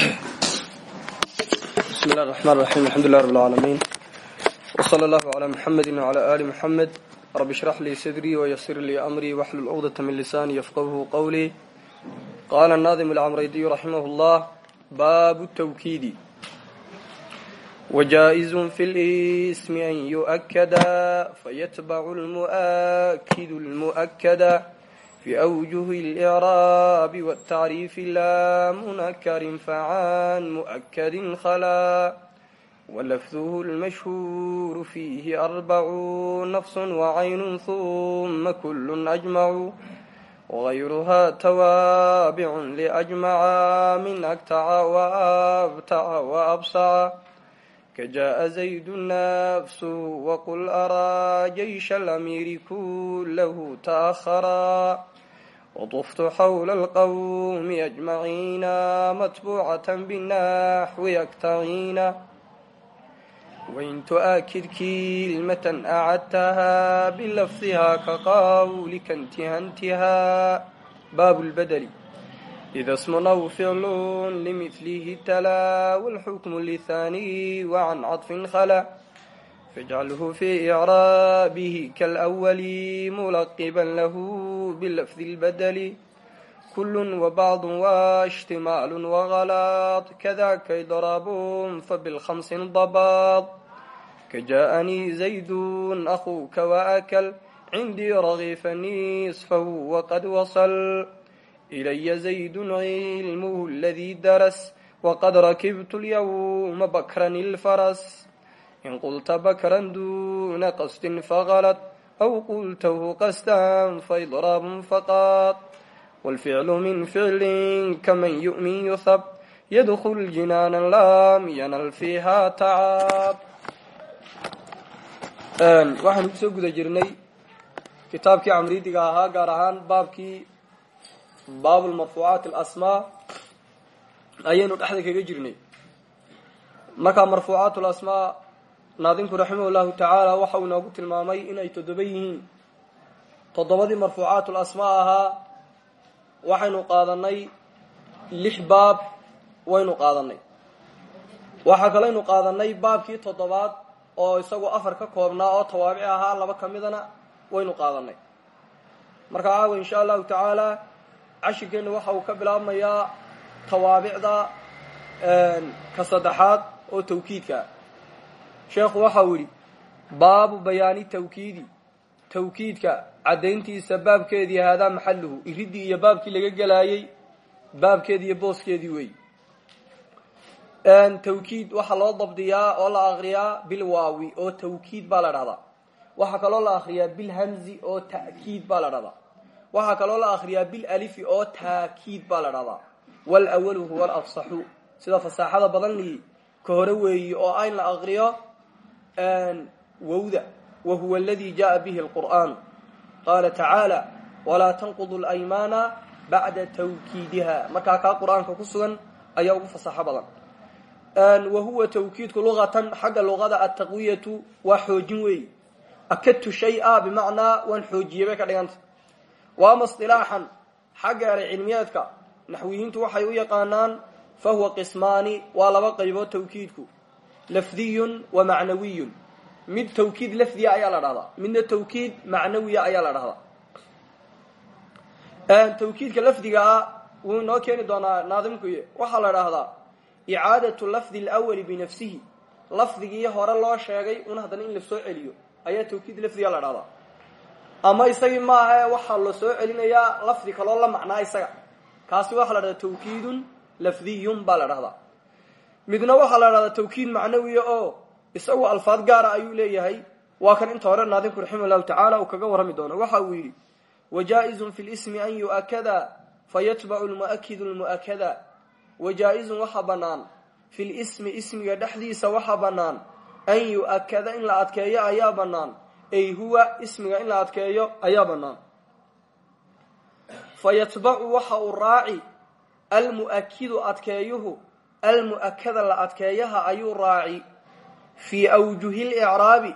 bismi اllah الرحman الرaحيم alxamdu لlah رb العaalamiin وصlى اllah عlى mxamedi وعlى ali mxamed rab اshrax lii sadrii وysir lii amrii wxlul cqdaة min lisani yfqhu qwlii qala الnadim اlcmraydiy raximah اllah bab التwkiidi وجائز في الاسم أن يؤكدا فيتبع المؤكد المؤكدا في أوجه الإعراب والتعريف لا منكر فعن مؤكد خلا ولفظه المشهور فيه أربع نفس وعين ثم كل أجمع وغيرها توابع لأجمع من أكتع وأبتع وأبصع كجاء زيد نفسه وقل أرى جيش الأمير كله تأخرا وطفت حول القوم أجمعين متبوعة بالنحو يكتعين وإن تؤكد كلمة أعدتها بلفظها كقولك انتهى انتهى باب البدل إذا اسم أو فعل لمثله تلا والحكم للثاني وعن عطف خلا فاجعله في إعرابه كالأول ملقبا له باللفظ البدل كل وبعض واشتمال وغلاط كذاك إضراب فبالخمس ضباط كجاءني زيد أخوك وأكل عندي رغيف نصفه وقد وصل إلي زيد علمه الذي درس وقد ركبت اليوم بكرا الفرس in qulta bakran duna qasdin faqalad aw qultahu qasdan faidraabun faqaad wاlficlu min ficlin kaman yu'min yuhab yadkul jinaana lam yanal fiiha tacaab waxaanu ku soo guda jirnay kitaabkii camridiga ahaa gaar ahaan baabkii baab lmarfuucaati alasmaa ayaynu dhexda kaga jirnay markaa marfuucaat lasmaa naadinku raximah llahu tacaala waxa uu inoogu tilmaamay inay toddoba yihiin. Toddobadii marfuucaat lasmaa ahaa waxaynu qaadanay lix baab waynu qaadanay waxaa kaleynu qaadanay baabkii toddobaad oo isagu afar ka koobnaa oo tawaabici ahaa laba ka midana waynu qaadanay markaa caawa insha allahu tacaala cashirkeenna waxa uu ka bilaabmayaa tawaabicda ka saddexaad oo tawkiidka sheekhu waxa uu yidhi baabu bayaani tawkiidi. Tawkiidka caddayntiisa baabkeedii haadaa maxaluhu iridii iyo baabkii laga gelaayey baabkeedii iyo booskeedii weey. Tawkiid waxaa loo dabdiyaa oo la akriyaa bilwaawi oo tawkiid baa la dhahdaa waxaa kaloo la akriyaa bilhamzi oo ta'kiid baa la dhahdaa waxaa kaloo la akriyaa bilalifi oo taakiid baa la dhahdaa walawalu huwa alafsaxu sida fasaaxada badan lii ka hore weeyi oo ayn la akriyo wowda wa huwa aladi jaءa bihi اlqur'an qaala tacaala walaa tanqudu اlaymaana bacda tawkiidiha markaa kaa qur'aanka ku sugan ayaa ugu fasaxo badan wa huwa tawkiidku luqatan xagga luqada ataqwiyatu waa xoojin weeyi akadtu shay-a bimacnaa waan xoojiyey bay ka dhiganta waama isilaaxan xagga eray cilmiyeedka naxwiyiintu waxay u yaqaanaan fa huwa qismaani waa laba qaybood tawkiidku lafdiyun wa macnawiyun. Mid tawkiid lafdiya ayaa la dhahdaa midna tawkiid macnawiya ayaa la dhahdaa. Tawkiidka lafdiga ah wuu inoo keeni doonaa naadimkuy waxaa la dhahdaa icaadatu lafdi lwali binafsihi lafdigii hore loo sheegay un haddana in la soo celiyo ayaa tawkiid lafdiga la dhahdaa. Ama isagii maaha waxaa la soo celinayaa lafdi kaloo la macnaa isaga. Kaasi waxaa la dhahdaa tawkiidun lafdiyun baa la dhahdaa midna waxaa la dhahdaa tawkiid macnawiya oo isagu alfaad gaara ayuu leeyahay. Waa kan inta hore naadinku raximah llahu tacaala uu kaga warrami doono. Waxa uu yidhi wajaa-izun fi lismi an yu'akada fayatbacu lmu'akidu lmu'akada wajaa-izun waxaa bannaan fi lismi ismiga dhexdiisa waxaa bannaan. An yu'akada in la adkeeyo ayaa bannaan. Ay huwa ismiga in la adkeeyo ayaa bannaan. Fa yatbacu waxa uu raaci almu'akidu adkeeyuhu almu'akada la adkeeyaha ayuu raaci. Fii awjuhi licraabi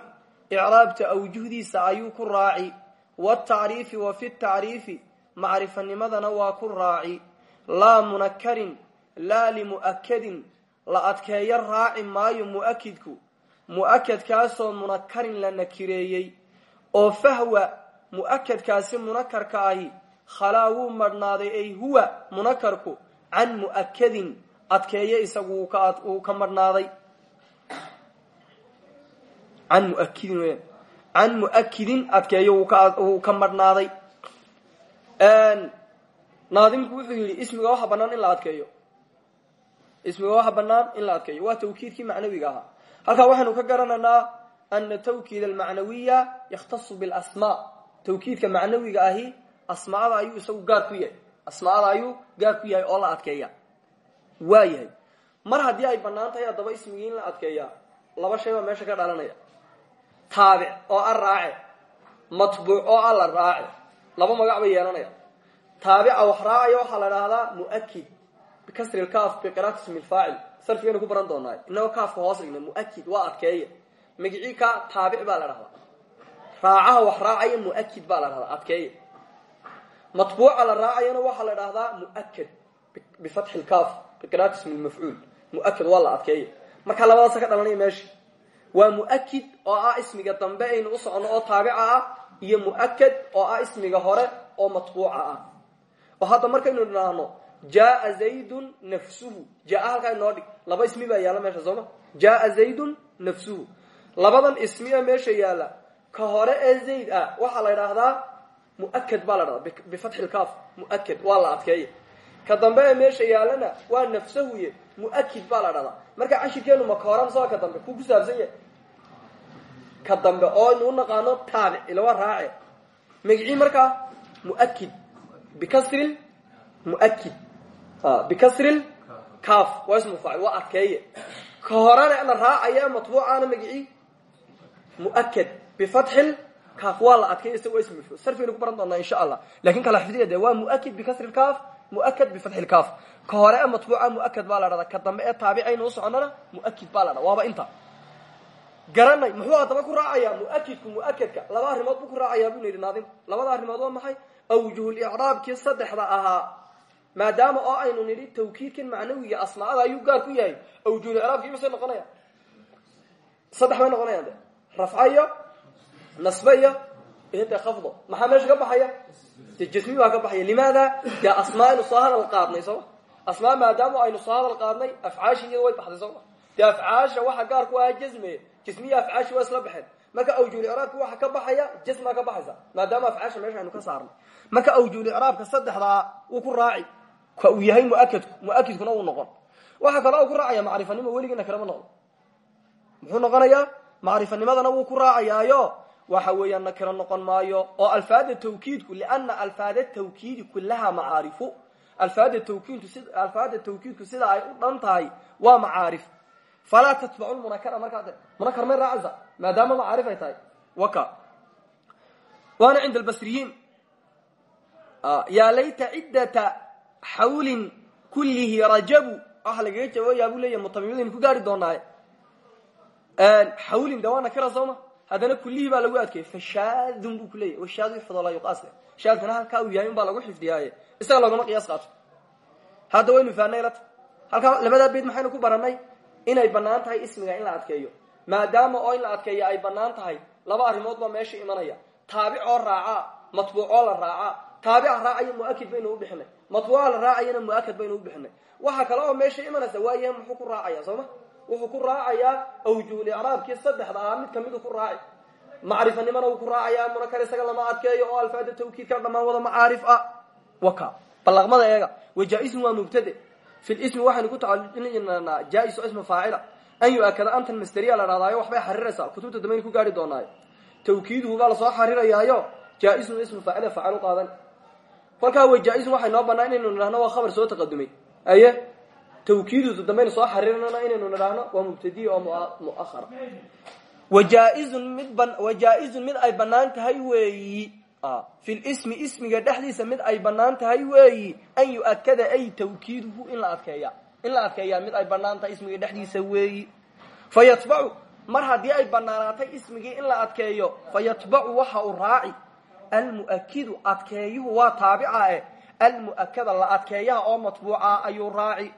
icraabta awjuhdiisa ayuu ku raaci. Watacriifi wa fi tacriifi macrifanimadana waa ku raaci. Laa munakarin laa limu'akadin la adkeeyo raaci maayo mu'akidku mu'akadkaasoo munakarin la nakireeyey. Oo fahwa mu'akadkaasi munakarka ahi khalaa wuu madhnaaday ay huwa munakarku can mu'akadin adkeeye isagu uu ka madhnaaday can muakidin can mu'akidin adkeeyo wuu ka madhnaaday naadimku wuxuu yidhi ismiga waxa banaan in la adkeeyo. Ismiga waxa banaan in la adkeeyo. Waa tawkiidkii macnawiga ahaa. Halkaa waxaynu ka garanaynaa ana tawkiid almacnawiya yakhtasu bilasmaa. Tawkiidka macnawiga ahi asmaada ayuu isagu gaar ku yahay. Asmaada ayuu gaar ku yahay oo la adkeeya waa yahay mar haddii ay bannaan tahay haddaba ismigii in la adkeeya. Laba shay baa meesha ka dhalanaya. Taabic oo a raace matbuuc oo a la raace laba magac bay yeelanaya taabica wax raacaya waxaa la dhahdaa muakid bikasri lkaaf biqiraati ismi lfaacil sarfigaynu ku baran doonaa inagoo kaafka hoos dhigna muakid waa adkeeya. Magicii ka taabic baa la dhahdaa raacaha wax raacaya muakid baa la dhahdaa adkeeya. Matbuuca la raacayana waxaa la dhahdaa muakad bifatxi lkaaf biqiraati ismi lmafcuul muakad waa la adkeeya markaa labadaasa ka dhalanaya meesha waa muakid oo ah ismiga dambe aynu u socono oo taabica ah iyo muakad oo ah ismiga hore oo matbuuca ah oo hadda markaynu idhaahno jaaa zaydun nafsuhu jaa halkaa inoo dhig laba ismi baa yaalla meesha sooma jaaa zaydun nafsuhu labadan ismi ee meesha yaalla ka hore ee zayd ah waxaa la idhaahdaa muakad baa la dhahdaa bifatxi lkaaf muakad waa la adkeeya ka dambe ee meesha yaallana waa nafsahuye muakid baa la dhahdaa. Marka cashirkeenu ma ka horan soo ka dambe ku ku saabsan ka dambe oo aynu u naqaano taabic ila waa raace magicii markaa muakid bikasri muakid bikasri kaaf. Waa ismu faacil waa adkeeye ka horena la raacaya matbuucaana magicii muakad bifatxil kaaf. Waa la waa ismu sarfaynu ku baran doonaa insha allah. Lakin kala xifdiya waa muakid bikasri kaaf muakad bifatxi lkaaf ka hore matbuuca muakad baa la dhahdaa ka dambe ee taabicaynu u soconana muakid baa la dhahda waaba inta. Garanay muxuu haddaba ku raacayaa muakidku muakadka laba arrimood buu ku raacayaa buu yidhi naadimku labada arrimood waa maxay? Awjuhulicraabkii saddexda ahaa. Maadaama oo aynu nidhi tawkiidkan macnawiga asmaada ayuu gaar ku yahay. Awjuhulicraabkii masay noqonaya? Saddex bay noqonayaan de. Rafca iyo dee jasmi baa ka baxaya limaada dee asmaa aynu soo hadal qaadnay sooma asmaa maadaama aynu soo hadal qaadnay afcaashi iyada way baxday sooma dee afcaasha waxa gaar ku ahaa jasme jasmiya afcaashi waa isla baxeen marka awjuhulicraabki waxa ka baxaya jasmaa ka baxaysa maadaama afcaasha meesha aynu ka saarnay marka awjuhulicraabka saddexdaa wuu ku raaci ka uu yahay muakadku muakidkuna uu noqon waxa kaloo u ku raacaya macrifanimo weligiina kalama noqdo muxuu noqonayaa wuu ku raacayaayo waxa weeyaan nakiro noqon maayo oo alfaada tawkiidku liana alfaada tawkiidi kulaha macaarifu alfaada tawkiidku si alfaada tawkiidku sida ay u dhan waa macaarif. Falaa tatbacu lmunakara markaa de munakar may raacaysa maadaama macaarif ay tahay. Waka. Waana cinda albasriyiin. Yaa layta ciddata xawlin kullihi rajabu. Waxa lagaga jawaayaa buu leeyahy ku gaari doonaaye. Xawlin de waa nakira sooma haddana kullihii baa lagu adkeeyey fashaadun buu ku leeyahy washaadu yuxfad laa yuqaasle shaadkana halkaa uu yahay un baa lagu xifdiyaaye. Isaga loogama qiyaas qaato. Hadda waynu fahnay lata halkaa labadaa beyd maxaynu ku baranay inay bannaan tahay ismiga in la adkeeyo. Maadaama oo in la adkeeyo ay bannaan tahay laba arrimood baa meesha imanaya. Taabic oo raaca matbuucoo la raaca. Taabica raacaya muakid baynu u bixinay. Matbuuca la raacayana muakad baynu u bixinay. Waxa kale oo meesha imanaysa waayahe muxuu ku raacaya sooma wuxuu ku raacayaa awjuhulicraabkii saddexda ah mid kamidu ku raaci macrifanimana uu ku raacayaa munakar isaga lama adkeeyo oo alfaada tawkiidka dhammaan wada macaarif ah. Waka balaqmada eega wajaa-isun waa mubtade. Fi lismi waxaynu ku tacalujinanaa jaa-is oo isma an yu-akada antan masteriya la dhahdayo waxbay xariraysaa kutubta dambaynu ku gaari doonaayo. Tawkiiduhu baa la soo xarirayaayo jaa-isun ismu faacila facalu qaadan. Kolkaa wajaa-isun noo banaa inaynu nidhahno waa khabar soo taqadumay. Aye tawkiidudu dambaynu soo xaririnana inaynu nidhaahno waa mubtadiya oo muahara wajaa-izun mid ay bannaan tahay weeyi. Fi lismi ismiga dhexdiisa mid ay bannaan tahay weeyi. An yu-akada ay tawkiiduhu in la adkeeya in la adkeeyaa mid ay bannaan tahay ismiga dhexdiisa weeyi. Fa yatbacu mar haddii ay banaanaatay ismigii in la adkeeyo fa yatbacu waxa uu raaci. Almu'akidu adkeeyuhu waa taabica eh almu'akada la adkeeyaha oo matbuuca ayuu raaci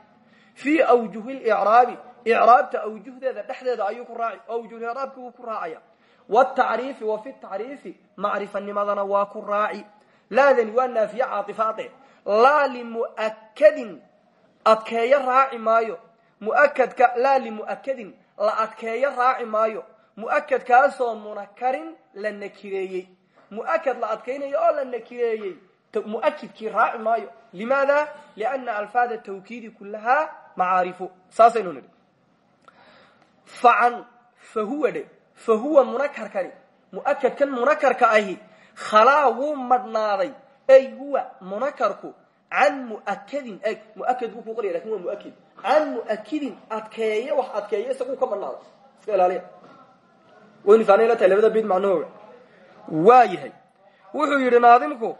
fii awjuhi licraabi icraabta awjuhdeeda dhexdeeda ayuu ku raaci oo awjuhlicraabki wuu ku raacaya. Wtacriifi wa fi tacriifi macrifanimadana waa ku raaci. Laadani waa naafiye caaifaade laa limuakadin adkeeyo raaci maayo. Muakadka laa limuakadin la adkeeyo raaci maayo. Muakadkaasoo munakarin la nakireeyey muakad la adkaynayo oo la nakireeyey muakidkii raaci maayo. Limaada? Liana alfaada tawkiidi kulahaa macaarifu saasaynu nidhi facan fahuwa dhe fahuwa munakarkani muakadkan munakarka ahi khalaa wuu madhnaaday ay huwa munakarku can muakadin eg muakad buu ku qorya laakiin waa muakid. Can muakidin adkeeye wax adkeeye isaguu ka madhnaaday. Iska ilaaliya. Waynu faanay la tahay labada bid macnahooga waa yahay. Wuxuu yidhi naadimku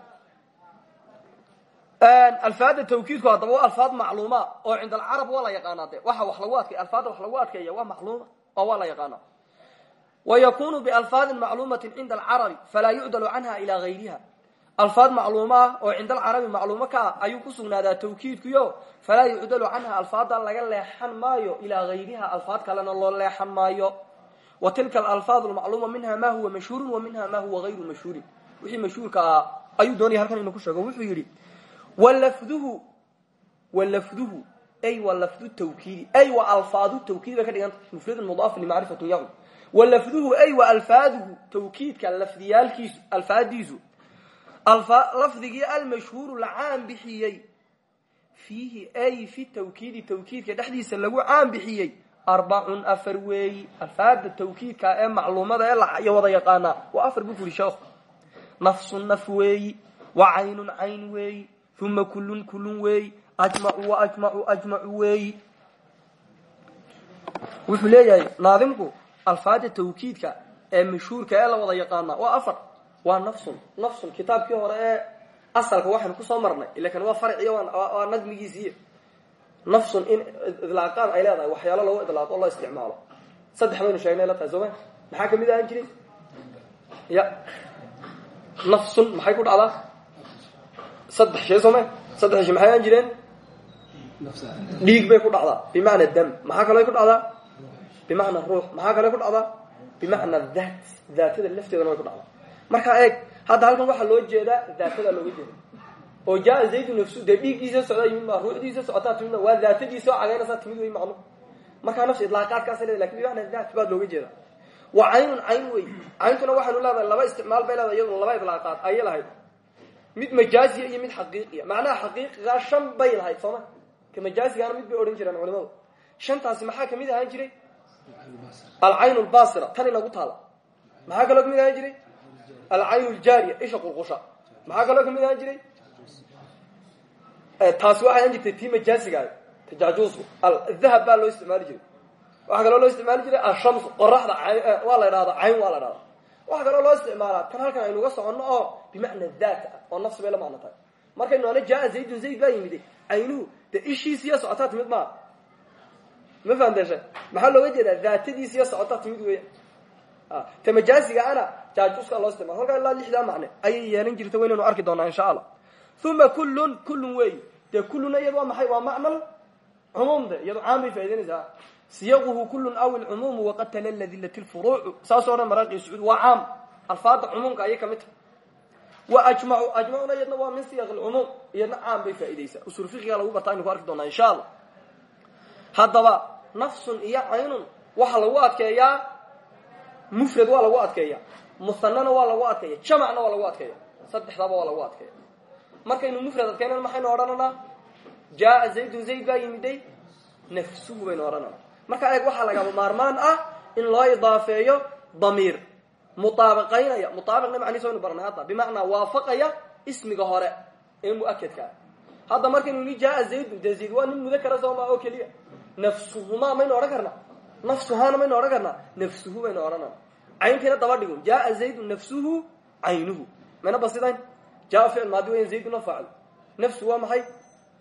alfaada tawkiidku haddaba waa alfaad macluuma oo cinda alcarab waa la yaqaanaa waxa wax lagu adkey alfaada wax lagu adkeeya waa macluuma oo waa la yaqaanaa wykunu balfaadi macluumati cinda alcarabi falaa yucdalu canha ilaa gayriha. Alfaad macluumo ah oo cinda alcarabi macluumo ka ah ayuu ku sugnaadaa tawkiidkuyo falaa yucdalu canha alfaada laga leexan maayo ilaa gayriha alfaad kalena loo leexan maayo. Wa tilka alalfaad lmacluuma minha ma huwa mashhuurun wa minha ma huwa gayru mashhuurin. Wixii mashhuurka ah ayuu doonaya walafduhu walafduhu ay wa lafdu tawkiidi ay wa alfaadu tawkiid bay ka dhiganta mufradun mudaaf limacrifatu yaqn walafduhu ay wa alfaaduhu tawkiidka lafdiyaalkiisu alfaadiisu lafdigii almashhuuru la caan bixiyey fiihi ay fi tawkiidi tawkiidka dhexdiisa lagu caan bixiyey arbacun afar weeyi alfaada tawkiidka ee macluumada ee wada yaqaanaa waa afar wa caynun cayn weeyi uma kullun kullun weeyi ajmacu wa ajmacu weeyi wuxuu leeyahay naadimku alfaada tawkiidka ee mashhuurka ee la wada yaqaana waa afar waa nafsun nafsun kitaabkii hore ee asalka waxaynu ku soo marnay ila kan waa farciyo waa nadmigiisiiy nafsun in idlaaqaan ay leedahay waxyaalo lagu idlaaqo loo isticmaalo saddex baynu sheegnay la tahay maxaa ka mid ahaan jiray ya nafsun maxay ku dhacdaa saddex shay sooma saddex shay maxay ahaan jireen? Dhiig bay ku dhacdaa. Bimacna dam. Maxaa kaloo ku dhacdaa? Bimacna ruux. Maxaa kale ku dhacdaa? Bimacna daat. Daatada lafteedana way ku dhacdaa. Markaa eeg hadda halkan waxaa loo jeedaa daatada looga jeeda oo jaa zaydu nafsu dee dhiiggiisa socdaa yimid ruuxdiisa socotaa timid waa daatadiisa oo cagaynaysaa timid wey macnu markaa nafsi idlaaqaadkaas le laakiin bimacna daat baa looga jeeda wa caynun cayn wey cayntuna waxaanu leedahay laba isticmaal bay leedahay iyaduna laba idlaaqaad ayay lahayd mid majaaziya iyo mid xaqiiqiya macnaha xaqiiqigaa shan bay lahayd sooma ka majaazigaana mid bay odhan jireen culimadu. Shantaasi maxaa ka mid ahaan jiray? Alcayn lbasira tan inagu taala. Maxaa kaloo ka mid ahaan jiray? Alcayn ljaariya isha qulqusha. Maxaa kaloo ka mid ahaan jiray? Taasi waxay ahaan jirtay tii majaasiga tajajuusku dahab baa loo isticmaali jiray. Waxaa kaloo loo isticmaali jiray ashams qoraxda waa la idhahda cayn waa la dhahda waxaa kaloo loo isticmaalaa. Tan halkan aynuga soconno oo bimacna daat ah oo nafsi bay la macno tahay. Markaynu ana jaa zaydun zayd baa yimide caynuhu dee ishiisiya socotaa timid maa ma fahamteeshe maxaa looga jeedaa? Daatadiisiya socotaa timid weya ta majaasiga ana jaajuuska loo isticmala halkaa ilaa lixdaa macne ayay yeelan jirta waynaynu arki doonaa insha allah. Uma kullun kullun wey dee kulluna iyad waa maxay? Waa macnal cumuum de iyado caan bay faa'idaynaysaa siyaquhu kullun aw ilcumuumu waqad talalla dilati lfuruucu saasoo dhan maraaqi sacuud waa caam alfaada cumuumka ayay ka mid tahay. Wa ajmacu ajmacuna iyadna waa min siyaq lcumuum iyadna caam bay faa'iidaysaa. Usul fiqiga lagu bartaa aynu ku arki doonaa insha allah haddaba nafsun iyo caynun waxaa lagu adkeeyaa mufrad waa lagu adkeeya musanana waa lagu adkeeya jamacna waa lagu adkeeya saddexdaba waa lagu adkeeya markaynu mufrad adkeynana maxaynu odhananaa jaaa zaydun zayd baa yimiday nafsuhu baynu odhanana markaa eeg waxaa lagaba maarmaan ah in loo idaafeeyo damiir. Mutaabaqaynaya. Mutaabiqna macnihiis waynu baranay hadda. Bimacnaa waafaqaya ismiga hore ee mu'akadkaa hadda markaynu ni jaaa zaydun dee zayd waa nin mudakara sooma oo keliya. Nafsuhumaa maynu odhan karnaa. Nafsuhaana maynu odhan karnaa. Nafsuhu baynu odhanana cayntiina daba dhigun jaaa zaydun nafsuhu caynuhu. Mayna basidayn. Jaa ficil maadi weyan zayduna faacil. Nafsu waa maxay?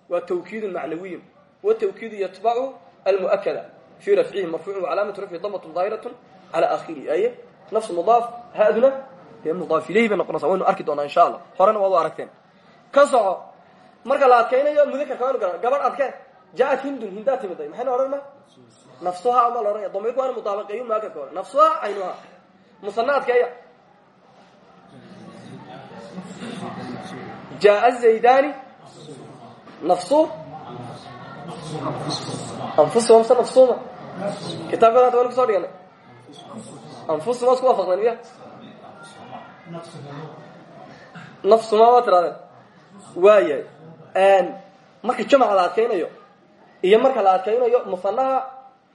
Waa tawkiidun macnawiyun watawkiidu yatbacu almu'akada fii rafcihi marfuucun wacalaamatu rafci damatun daahiratun cala akhirihi aye nafsu mudaaf haaduna dee mudaaf ilayhi bay noqonaysa waynu arki doonaa insha allah horena waad u aragteen ka soco marka la adkaynayo mudakarka waynu garan gabadh adkee jaat hindun hindaa timiday maxaynu odhanna nafsuhaa ma la odhanaya damiirku waana mutaabaqeeyo muakadka hore nafsuhaa caynuhaa musanaadkeeya jaa zaydani nafsu anfusuma mse nafsuma kitaabkan hadda waynu kuso dhiganay anfusuma isku waafaqdeen miya nafsuma waa tirahdeen waayahay marka jamca la adkaynayo iyo marka la adkaynayo musanaha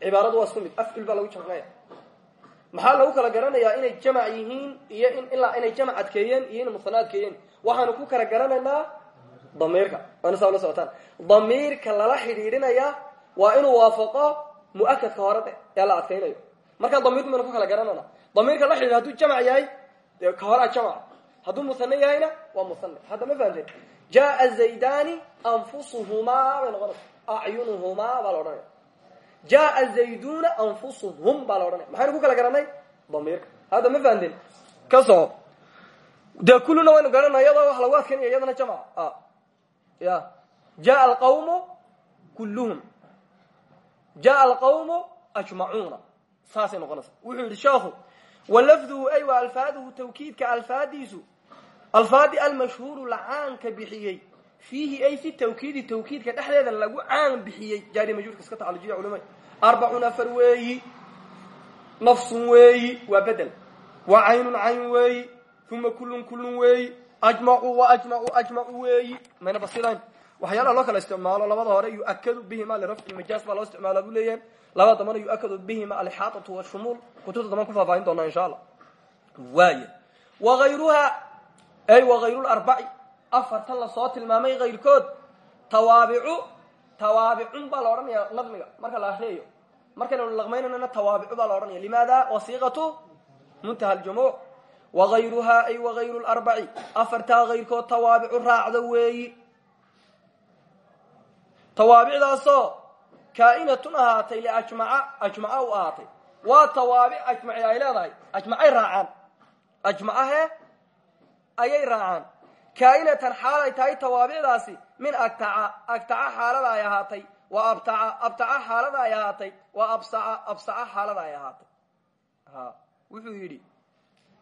cibaaradu waa isku mid afcil baa lagu jamcinaya maxaa lagu kala garanayaa inay jamac yihiin iyo in ilaa inay jamac adkeeyeen iyo inay musana adkeeyeen waxaanu ku kala garanaynaa damiirka waana saa ula socotaan damiirka lala xidhiidhinaya waa inuu waafaqo muakadka hore de ee la adkaynayo. Markaa damiirku baynu ku kala garanayna damiirka la xidhiidh haduu jamac yahay ka horaa jamac hadduu musane yahayna waa musane hadda ma fahamteen jaa zaydani anfusuhumaa bay noqonaysa acyunuhumaa baa jaa zayduna anfusuhum baa la odhanaya kala garanay damiirka. Hadda ma fahamteen ka soco dee waynu garanaa iyadoo wax lagu adkaynaya iyadana jamc ya jaa alqawmu kulluhum jaa alqawmu ajmacuuna saasay noqonaysaa wuxuu yidhi sheekhu walafduhu ay wa alfaaduhu tawkiidka alfaadiisu alfaadi almashhuuru la caanka bixiyey fiihi ay fi tawkiidi tawkiidka lagu caan bixiyey. Jaari majhuurka iska tacalujiya culima arbacun afar nafsun weeyi waa bedel. Waa caynun cayn weeyi uma kullun kullun weeyi ajmacuu wa ajmacuu ajmacu weeyi. Mayna basidayn waxyaalaha loo kala isticmaalo labada hore yuakadu bihima lirafci majaas baa loo isticmaala bu leeyahay. Labada dambana yuakadu bihima alixaatatu washumuul kutubta damban ku faahfaahin doonaa insha allah waaya waayruha ay wagayru larbaci afartan la soo tilmaamay kayrkood tawaabicu tawaabicun baa la odhanaya nadmiga marka la akriyayo markaynu laqmaynanana tawaabicu baa la odhanaya limaada? Wasiiqatu muntaha aljumuuc wagayruhaa ay wagayru larbaci afartaa kayrkood tawaabicu raacda weeyi tawaabicdaasoo kaa'inatun ahaatay liajmaca ajmaca u ahaatay. Waa tawaabic ajmaci ay leedahay. Ajmacay raacaan. Ajmacahe ayay raacaan. Kaa'inatan xaalay tahay tawaabicdaasi. Min agtaca agtaca xaalada ay ahaatay. Wa abtaca abtaca xaalada ay ahaatay. Wa absaca absaca xaalada ay ahaatay. Ha wuxuu yidhi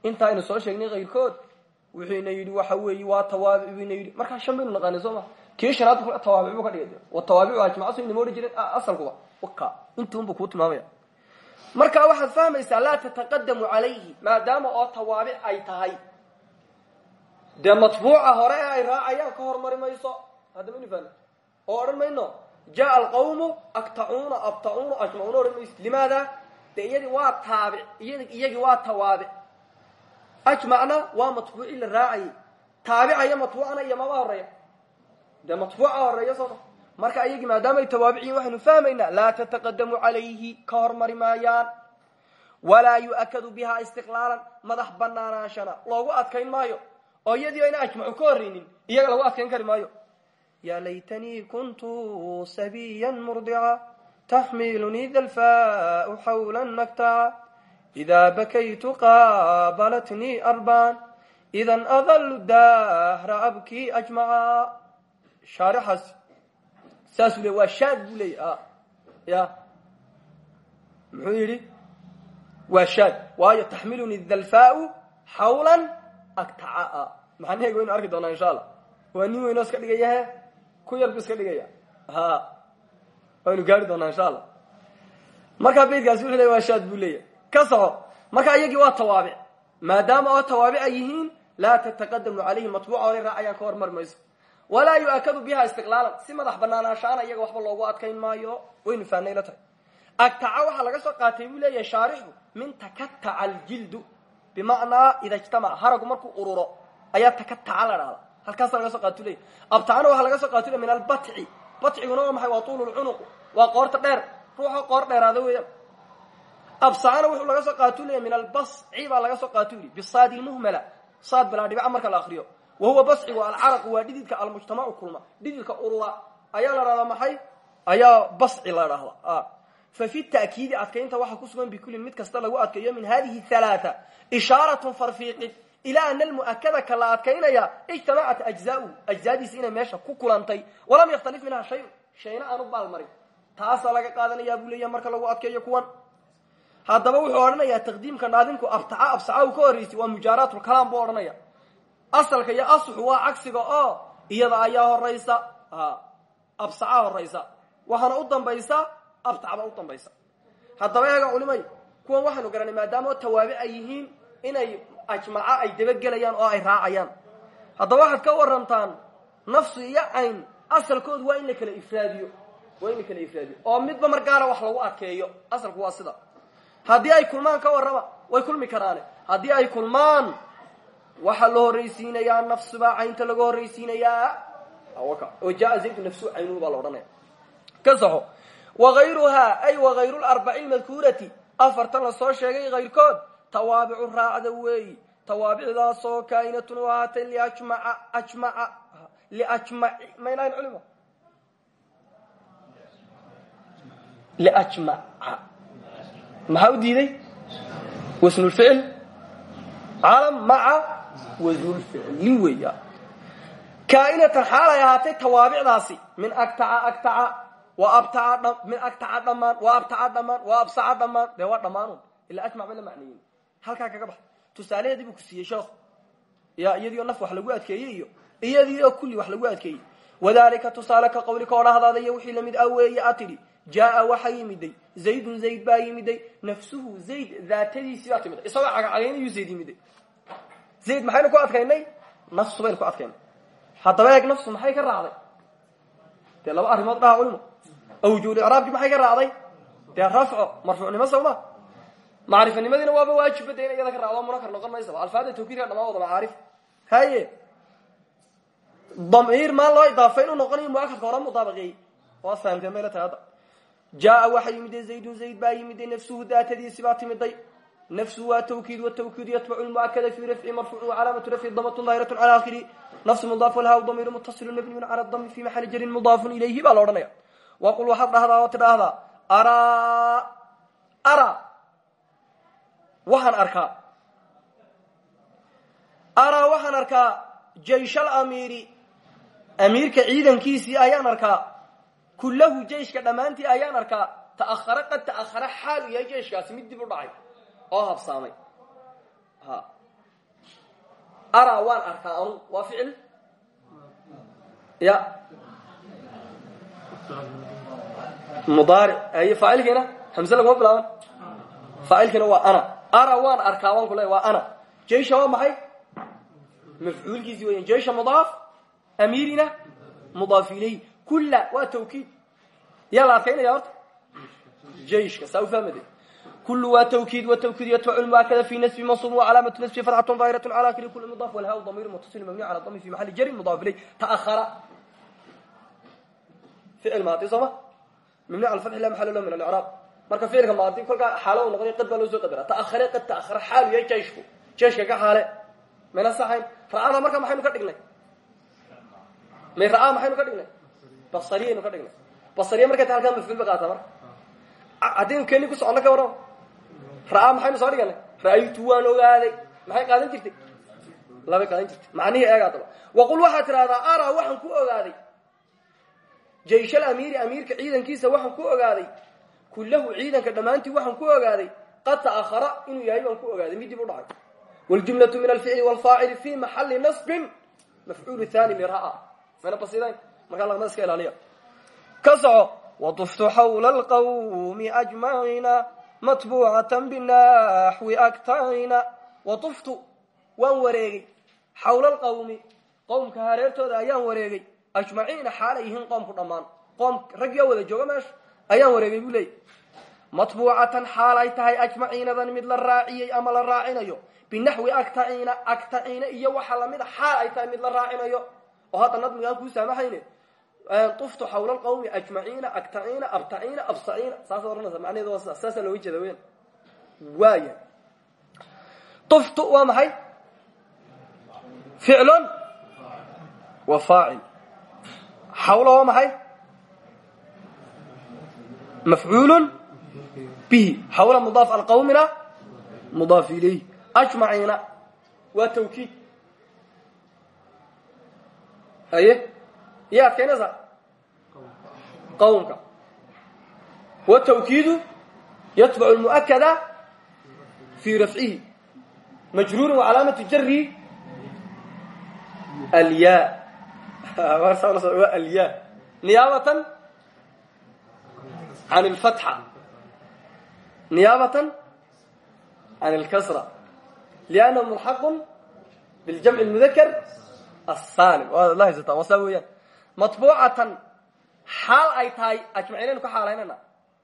intaaynu soo sheegnay kayrkood wuxuyna yidhi waxa weeye waa tawaabic buyna yidhi. Markaa shan baynu naqaanay soo ma kii shanaad tawaabic ka dhigay. Watawaabicu ajmacaso inama odhan jirin asalkuba. Waka intuunbuu kuu tilmaamaya. Marka waxaad fahmaysaa laa tataqadamu calayhi maadaama oo tawaabic ay tahay. Dee matbuuca hore ay raacayaan ka hormari mayso hadda maynu fahna oo mayno? Jaa alqawmu aktacuuna abtacuuna ajmacuuna odhan mayso. Limaada? Dee iyadii waa taabic iyad iyagii waa tawaabic. Ajmacna waa matbuuci la raacayay. Taabicaya matbuucana iyo dee matbuuca horreeya sooma marka iyagii maadaama ay tawaabiciyin waxaynu fahmaynaa laa tataqadamu calayhi ka hormari maayaan walaa yu'akadu bihaa istiqlaalan madax banaanaanshana loogu adkayn maayo. Oo iyadii ayna ajmacu ka horreynin iyaga lagu adkayn kari maayo. Yaa laytanii kuntu sabiyan murdica taxmilunii dalfaau xawla maktaca idaa bakaytu qaabalatnii arbaan idan adalu dahra abkii ajmaca shaarixaas saasuu le waa shaad buu leeyay ya muxuu yidhi shaad waayo taxmiluni dalfaau xawlan agtaca maxaanheeg waynu arki doonaa insha allah waa nin weynoo iska dhigayahe ku yar bu iska dhigaya ha waynu gaari doonaa insha allah markaa beydkaasi wuxuu leya waa shaad buu soco marka iyagii waa tawaabic maadaama oo tawaabic ay yihiin laa tataqadamu calayhi matbuuca ka hormari mayso walaa yu'akadu biha istiqlaalan. Si madax banaanaashaana iyaga waxba loogu adkayn maayo waynu fahnay la tahay. Agtaca waxaa laga soo qaatay buu leeyahay shaarixu min takataca aljildu. Bimacnaa ida ijtamaca haragu markuu ururo ayaa takataca la dhahda halkaasa laga soo qaatu leeyahy abtacana waxaa laga soo qaatu le min albatci. Batciguna waa maxay? Waa tuululcunuq waa qoorta dheer. Ruuxa qoor dheeraada weeyaan. Absacana wuxuu laga soo qaatu leeyahy min albasci baa laga soo qaatu yidhi bisaadi lmuhmala saad bilaa dhibica marka la akriyo wa huwa bascigu alcaraqu waa dhididka almujtamacu kulma dhididka urura ayaa la dhahdaa maxay ayaa basci la dhahda fa fi ta'kiidi adkaynta waxaa ku sugan bikulin mid kasta lagu adkeeyo min hadihi halaaa ishaaratun farfiiqid ilaa ana almu'akada ka la adkaynaya ijtamacat ajzaau ajzaadiisa inay meesha ku kulantay walam yakhtalif minha shayun shayna aanu baalmarin taasaa laga qaadanayaa buu leeyahay marka lagu adkeeyo kuwan haddaba wuxuu odhanayaa taqdiimka naadimku abtaca absaca u ka horreysay waa mujaaraatulkalaam buu odhanaya asalka iyo asuxu waa cagsiga oo iyada ayaa horaysa. Absaca horaysa. Waxaana u dambaysa abtacba u dambaysa. Haddaba eega culimay kuwan waxaynu garanay maadaama oo tawaabic ay yihiin inay ajmaca ay dabagelayaan oo ay raacayaan. Haddaba waxaad ka warantaan nafsu iyo cayn asalkoodu waa in la kala ifraadiyo. Waa in la kala ifraadiyo. Oo midba mar wax lagu adkeeyo. Asalku waa sida. Haddii ay kulmaan ka warrama way kulmi karaane. Haddii ay kulmaan waxaa la horraysiinayaa nafsubaa caynta laga horraysiinayaa oo jaa nafsu caynuhu baa la odhanaya. Ka soxo wagayruhaa ay wagayru larbaci lmadkuurati afartan la soo sheegay kayrkood tawaabicu raacda weeyi tawaabicdaasoo kaa'inatun u ahaatay liajmaca ajmaca liajmaci maynahayn culimo liajmaca maxaa u diiday? Wasnulficil calam maca wasnulficli weeya kaa'inatan xaalay ahaatay tawaabicdaasi min waa abtaca min agtaca dhamaan waa abtaca dhamaan waa absaca dhamaan dee waa ilaa ajmac bay la macneeyin halkaa kaga bax tusaalaheedii buu ku siiyey sheekhu ya iyadii oo naf wax lagu adkeeyey iyo iyadii oo kulli wax lagu adkeeyey. Wadalika tusaale ka qawlika odhahdaada iyo wixii la mid ah weeye a tidhi jaaa waxaa yimiday zaydun zayd baa yimiday nafsuhu zayd daatadiisii baa timiday isagoo cagacagaynayuu zayd yimiday zayd maxaynu ku adkaynay nafsu baynu ku adkaynay haddaba eeg nafsu maxay ka raacday dee laba arrimood dhaha culimo awjuul icraabkii maxay ka raacday dee rafco marfuucnimo sawma macrifanimadiina waaba waajibba de in iyada ka raacdo munakar noqon maysaba alfaada tawkiidka dhamaan wada macaarif haye damiir maan loo idaafay inuu noqonayo muakadka hore mudaabaqeeyey waad fahamteen mayla tahay hadda jaaa waxaa yimiday zaydun zayd baa yimiday nafsuhu daatadiisi baa nafsuhu waa tawkiid watawkiid yatbacu lmuakada fi rafci marfuucu wacalaamatu rafci damatun daahiratu cala akhiri nafsu mudaaf walhaa damiiru mutasilu mabniyun cala dami fi maxali jarin mudaafun ilayhi baa la odhanaya waqul waxaad dhahdaa oo tidhaahdaa araa ara waxaan arkaa araa waxaan arkaa jayshal amiiri amiirka ciidankiisii ayaan arkaa kullahu jeyshka dhammaantii ayaan arkaa ta'ahara qad ta'ahara xaal u yahay jeyshkaasi mid dib u dhacay oo habsaamay. Ha. Araa waan arkaa anu waa ficil? Ya. Mudaaric ay faacilkiina hamse laguma bilaaban. Faacilkiina waa ana ara waan arkaa waan ku leey waa ana. Jeysha waa maxay? Mafcuulkiisi weyan jeysha mudaaf amiirina mudaaf ilayh kulla waa tawkiid. Yaa la adkaynaya horta? Jeyshka saa u fahmade kulu waa twkiid wtwkiid yatbacu muakada fi nasbi mansub wcalaamatu nasbi fatxat daahiraة cala akiri kul mudaf walha damiir mutasil mabni cala dami fi maxali jari mudaf ilay taahara ficil maadi sooma mabni cala fati la maxal lo min alcraab marka ficilka maadi kolkaa xaalo u noqday qad baa loo soo qadara taahare qad taahara xaalu yahay jeyshku jeyshka ka xaale mayna saxayn ra'ada marka maxaynu ka dhignay may ra'a maxaynu ka dhignay basariyaynu ka dhignay basariya markay ta halkaa mafcuul ba qaata marka haddaynu keni ku socono ka warrama ra'a maxaynu soo dhiganay ra'aytu waan ogaaday. Maxay qaadan jirtay? Labay qaadan jirtay. Macnihii eegaa daba waqul waxaad tidhahdaa araa waxaan ku ogaaday. Jayshal amiiri amiirka ciidankiisa waxaan ku ogaaday. Kullahu ciidanka dhammaantii waxaan ku ogaaday. Qad ta'ahara inuu yahay baan ku ogaaday. Mid dib u dhacay. Waljumlatu min alficli walfaacili fi maxali nasbin mafcuulu thaani lira'a mana basidayn markaa laqma iska ilaaliya ka soco. Waduftu xawla alqawmi ajmaciina matbuucatan binaxwi agtarina watuftu waan wareegay xawla alqawmi qowmka hareertooda ayaan wareegay ajmaciina xaalay yihiin qoomku dhammaan qoom raggioo wada jooga meesha ayaan wareegay buu leeyay matbuucatan xaalay tahay ajmaciinadan mid la raaciyey ama la raacinayo binaxwi agtaciina agtaciina iyo waxa la mid a xaal ay tahay mid la raacinayo oo hadda nadmigaan kuu saamaxayne tuftu xawla alqawmi ajmaciina agtaciina abtaciina absaciina. Saasa ohanaysa macnaheedu waa sidaas saasaa looga jeeda weyan waaya tuftu waa maxay? Ficlun wa faacil. Xawla waa maxay? Mafcuulun bihi. Xawla mudaaf alqawmina mudaaf ilayh ajmaciina. Waa tawkiid. Aye iyo adkaynaysaa qawmka wtawkiidu yatbacu lmu'akada fii rafcihi majruurin wacalaamatu jari alya. Alya. Niyaabatan can lfatxa niyaabatan can lkasra liannahu mulxaqun biljamci lmudakar asaalim waad la haysataa waa matbuucatan xaal ay tahay ajmaciinaynu ka xaalaynana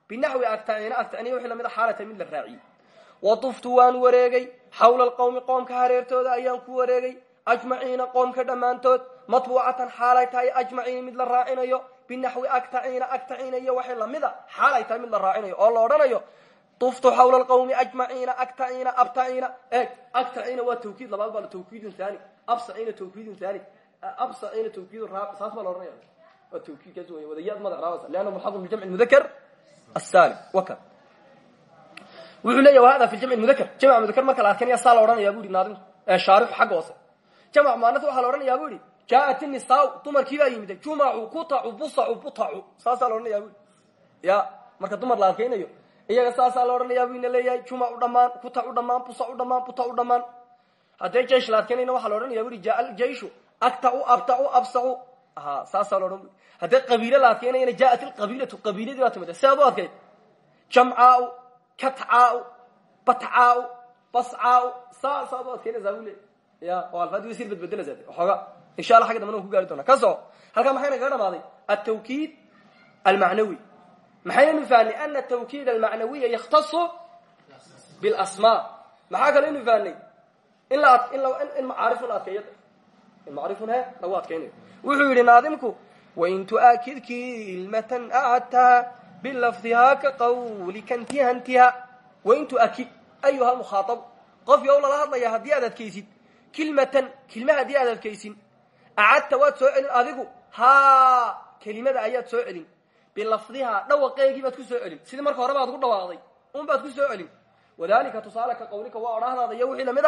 binaxwi agtacina agtacniya wixii la mid a xaalay tahay mid la raaciyey. Watuftu waan wareegay xawla alqowmi qoomka hareertooda ayaan ku wareegay ajmaciina qoomka dhammaantood matbuucatan xaalay tahay ajmaciina mid la raacinayo binaxwi agtaciina agtaciina iyo waxay lamida xaalay tahay mid la raacinayo oo la odhanayo tuftu xawla alqawmi ajmaciina agtaciina abtaciina e agtaciina waa tawkiid labaad baa tawkiidun thani absaciina tawkiidun thani absaciina tawkiidun raabi saas baa la odhanaya waa tawkiidkaas wey wadayaad madax raabasa lianna mulxaqun bijamci mudakar asalim waka wuxuu leeya wa hada fi jamci mudakar jamc mudakar marka la arkanaya saa la odhanaya bu ihi naadinku shaarixu xagga hoose jamc muanaf waxaa la odhanayaa bu ihi jaaat nisaa dumarkii baa yimid jumacu kutacu busacu butacu saasaa la odhanaya bu i ya marka dumar la arkaynayo iyaga saasaa la odhanayaa bu ina leeyahay juma u dhamaan kuta u dhamaan busa u dhamaan buta u dhamaan haddee jeish la adkeynayna waxaa la odhanaya bu i jaa aljeishu agtau abtau absacu ha saasaa la odhan haddee qabiile la adkeynayana jaaat ilqabiilatu qabiiladii baa timid. Sidaad u adkayd jamcaau katcaau batcaau bascaau saa saad u adkeynaysaa bu leey ya oo alfaadii sir badbedelaysaa waxooga insha allah xagga dambana waan ku gaari doonaa. Ka soco halkaa maxayna kaga dhamaaday? Altawkiid almacnawi. Maxaynanu fahnay ana tawkiid almacnawiya yakhtasu bilasmaa. Maxaa kale inu fahnay in la in macaarifun adkeeyo in macrifun he lagu adkaynayo wuxuu yidhi naadimku wain tu'aakid kilmatan acadtaha bilafdihaa ka qawlika ntiha ntiha wain tu'akid ayuha lmukhaaab qofki o lala hadlaya haddii aad adkaysid kilmatan kilma haddii aad adkaysin acadta waad soo celin adigu haa kelimada ayaad soo celin bilafdihaa dhawaqeegii baad ku soo celin sidii marka hore baad ugu dhawaaqday un baad ku soo celin wadalika tusaale ka qawlika waa odhahdaada iyo wixii la mid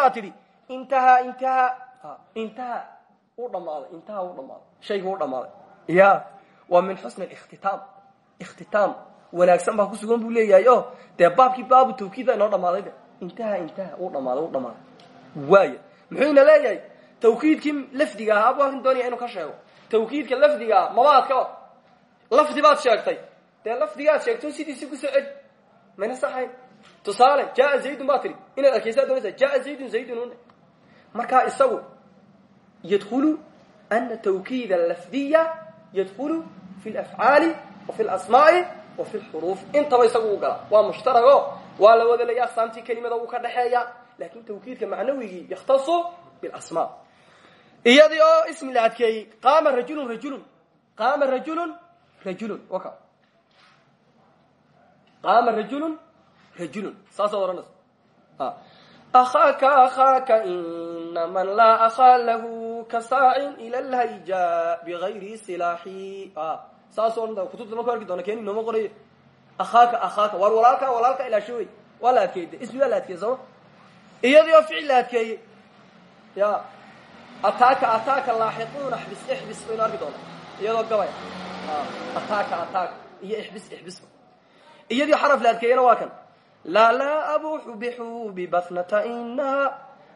aa u dhamaaday intaha u dhamaaday shayga u dhamaaday. Ya waa min xusni ikhtitaam ikhtitaam wanaagsan baa kusugan buu leeyahay o dee baabkii baabu tawkiid baa inoo dhamaaday de intaha intaha u dhamaaday u dhamaaday. Waaya muxuu ina leeyahay? Tawkiidkii lafdiga ahaa bu halkan doonaya inuu ka sheego. Tawkiidka lafdiga ah mabaad ka od lafdi baad sheegtay. Dee lafdigaad sheegto sidiisi ku soo celi mayna saxayn. Tusaale jaa zaydun baa tiri. Inaad arkaysaa doonaysaa jaa zaydun zaydun un markaa isagu yadkhulu ana tawkiid alafdiya yadkhulu fi lafcaali wa fi lasmaai wa fi lxuruuf intaba isagu u gala waa mushtarago waa la wada leeya aqsaamtii kelimada uu ka dhexeeya laakiin tawkiidka macnawigii yakhtasu bilasmaa iyadii oo ismi la adkeeyey qaama rajulun rajulun qaama rajulun rajulun waka qaama rajulun rajulun saasaad odhanaysa akhaaka akhaaka ina man laa akhaa lahu ka saacin ila lhayja bigayri silaaxi saasoo odhan kutubta marku arki doona keeni nooma qorayo akhaaka akhaaka waar walaalka ilaasho wey waa la adkeeyey de ismi waa la adkeeyey sooma iyadii oo ficil la adkeeyey ya ataaka ataaka laaxiquuna xbis ixbis baynu arki doona iyadoo gabay ataaka ataaka iyo ixbis ixbisba iyadii xaraf la adkeeyena waa kan laa laa abuuxu bixuubi basnata inaha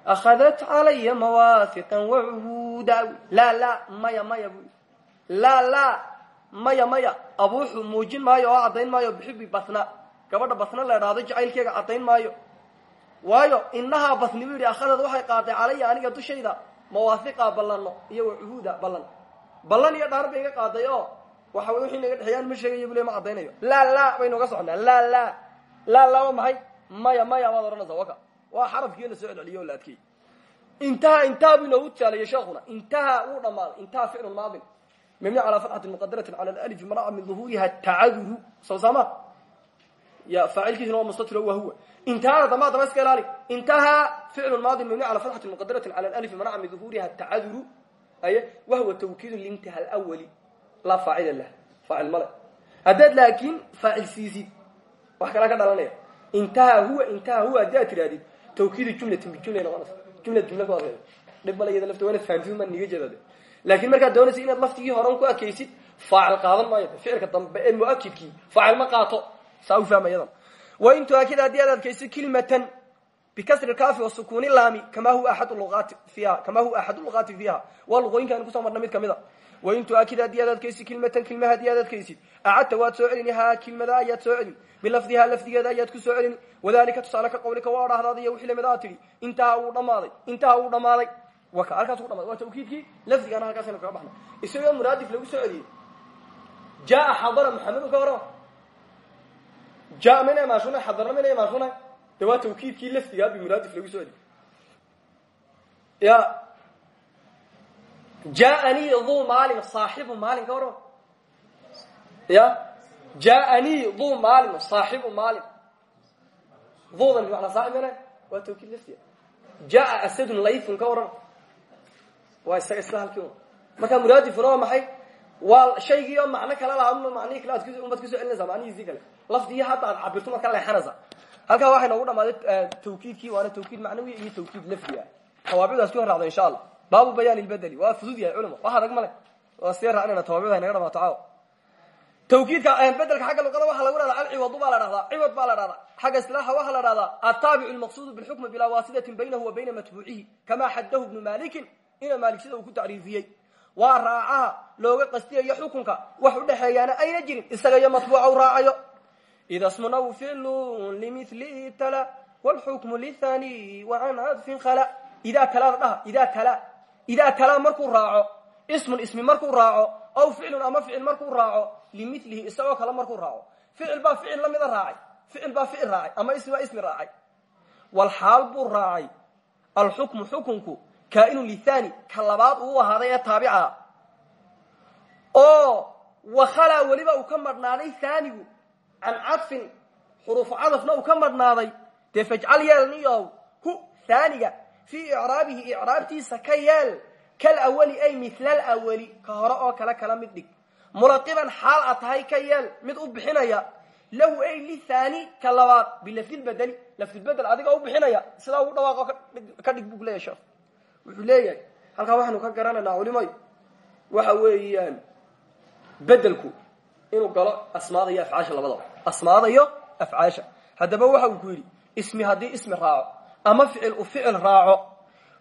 akhadat calaya mawaasiqan wacuhuuda laa laa maya maya bu laa laa maya maya abuuxu muujin maayo oo caddayn maayo bixubi basna gabadha basna la idhaahdo jacaylkeega caddayn maayo waayo inahaa basni bu yidhi akhadad waxay qaaday calaya aniga dushayda mawaasiqa ballano iyo wacuhuuda ballan ballan iyo dhaar bay iga qaaday oo waxa wixii naga dhexeeyaan ma sheegayo bule ma caddaynayo laa baynu uga socnaa laa laa laa laa waa maxay? Maya maya baad odhanaysa waka waa xarafkii la soo celceliyo o la adkeeyey. Intaha intaha bu inoogu tusaaleeyey sheekuna intaha wuu dhamaaday. Intaha ficlun maadin. Mabni calaa fatxati muqadaratin cala alif manaca min duhuuriha tacaduru. Soo saama? Ya faacilkiisuna waa mustatiro wa huwa. Intahada damba daba iska ilaali. Intaha ficlu maadi mabni cala fatxati muqadaratin cala alif manaca min duhuuriha tacaduru. Aye wahwa tawkiidu lintaha alawali laa faacila lah faacil male haddaad laakiin faacil siisid wax kalaa ka dhalanaya. Intaha huwa intaha huwa haddii aad tirahdid tawkiidu jumlatin bijumla noqonaysa jumla jumla ku adkeedo dhib male iyada lafta waa inaad fahamtid maa niga jeedade laakiin markaad doonaysa inaad laftigii horan ku adkaysid faacil qaadan maayo ficilka dambe ee muakidkii faacil ma qaato saa u fahma yadan wain tuakid haddii aad adkayso kilmatan bikasri kaafi wasukuni laami kama huwa axad luaati fiiha kama huwa axad luqaati fiiha. Waa luqooyinka aynu ku soo marna mid ka mid a wain tuakid haddii aad adkaysid kilmatan kilma haddii aad adkaysid acadta waad soo celini ha kilmada ayaad soo celin bilafdiha lafdigeeda ayaad ku soo celini wadalika tusaale ka qawlika waa dhahdaada iyo wixii la mid aa tidhi intaha uu dhamaaday intaha uu dhamaaday waka halkaas ku dhamaday waa tawkiidkii lafdigana halkaasaynu kaga baxna isagoo muraadif lagu soo celiyey jaa xadara maxamedu ka warama ja mina imaanshuna xadarna mina imaanshuna de waa tawkiidkii lafdigaa bi muraadif lagu soo celiyey ya jaanii duu maalin saaxibu maalin ka warama ya? Jaanii duu maalin saaxibu maalin duudan bimacnaa saaxib mina waa tawkiid lafdiga jaa asadun layfun ka warama waa isaga isla halkii un marka muraadifuna waa maxay? Waa shaygii oo macno kale lahaa macnihii kale ad umad ku soo celinaysaa macnihiisii kale. Lafdigii hadda aad cabirto maad ka leexanaysaa halkaa waxay noogu dhamaaday tawkiidkii waana tawkiid macnawi iyo tawkiid lafdi ah. Tawaabicdaas ku horraacdo insha allah baabu bayaan ilbedeli waa fudud yahay culima wax adag male waa sii raacinayna tawaabicda naga dhamaato caawa tawkiidka bedelka xagga luqada waxaa lagu dhahdaa alciwadu baa la dhahdaa ciwad baa la dhahdaa xagga isilaaxa waxaa la dhahdaa ataabicu lmaqsuudu bilxukmi bilaa waasidatin baynahu wa bayna matbuucihi kama xaddahu ibnu malikin ina maalik sida uu ku tacriifiyey. Waa raacaha looga qastiyayo xukunka. Wax u dhexeeyaana ayna jirin. Isaga iyo matbuuca u raacayo. Ida smun aw ficlun limili tala wlxukmu lithani wa can cadfin khala. Idaa talaada dhaha idaa tala idaa talaa markuu raaco ismun ismi markuu raaco aw ficlun ama ficil markuu raaco limilihi isagoo kale markuu raaco ficil baa ficil lamida raacay ficil baa ficil ama ismi baa ismi raacay walxaal buu raacay alxukmu xukunku kaainu lithani ka labaad uu ahaaday ee taabica oo wakhalaa weliba uu ka madhnaaday thanigu can cadfin xuruufu cadafna uu ka madhnaaday dee hu thaniga fii icraabihi icraabtiisa ka yeel kal awali ay mithlal awali ka hore oo kale kala mid dhig. Mulaqiban xaal a tahay ka yeel mid u bixinaya. Lahu ay lithani ka labaad bilafdilbedeli lafdilbedel adiga u bixinaya sidaa ugu dhawaaqo ka dhig buu leeyahy sheekh wuxuu leeyahay halkaa waxaynu ka garanaynaa culimay waxa weeyaan bedelku inuu galo asmaada iyo afcaasha labadaba. Asmaada iyo afcaasha. Haddaba waxa uu ku yidhi ismi haddii ismi raaco ama ficil u ficil raaco.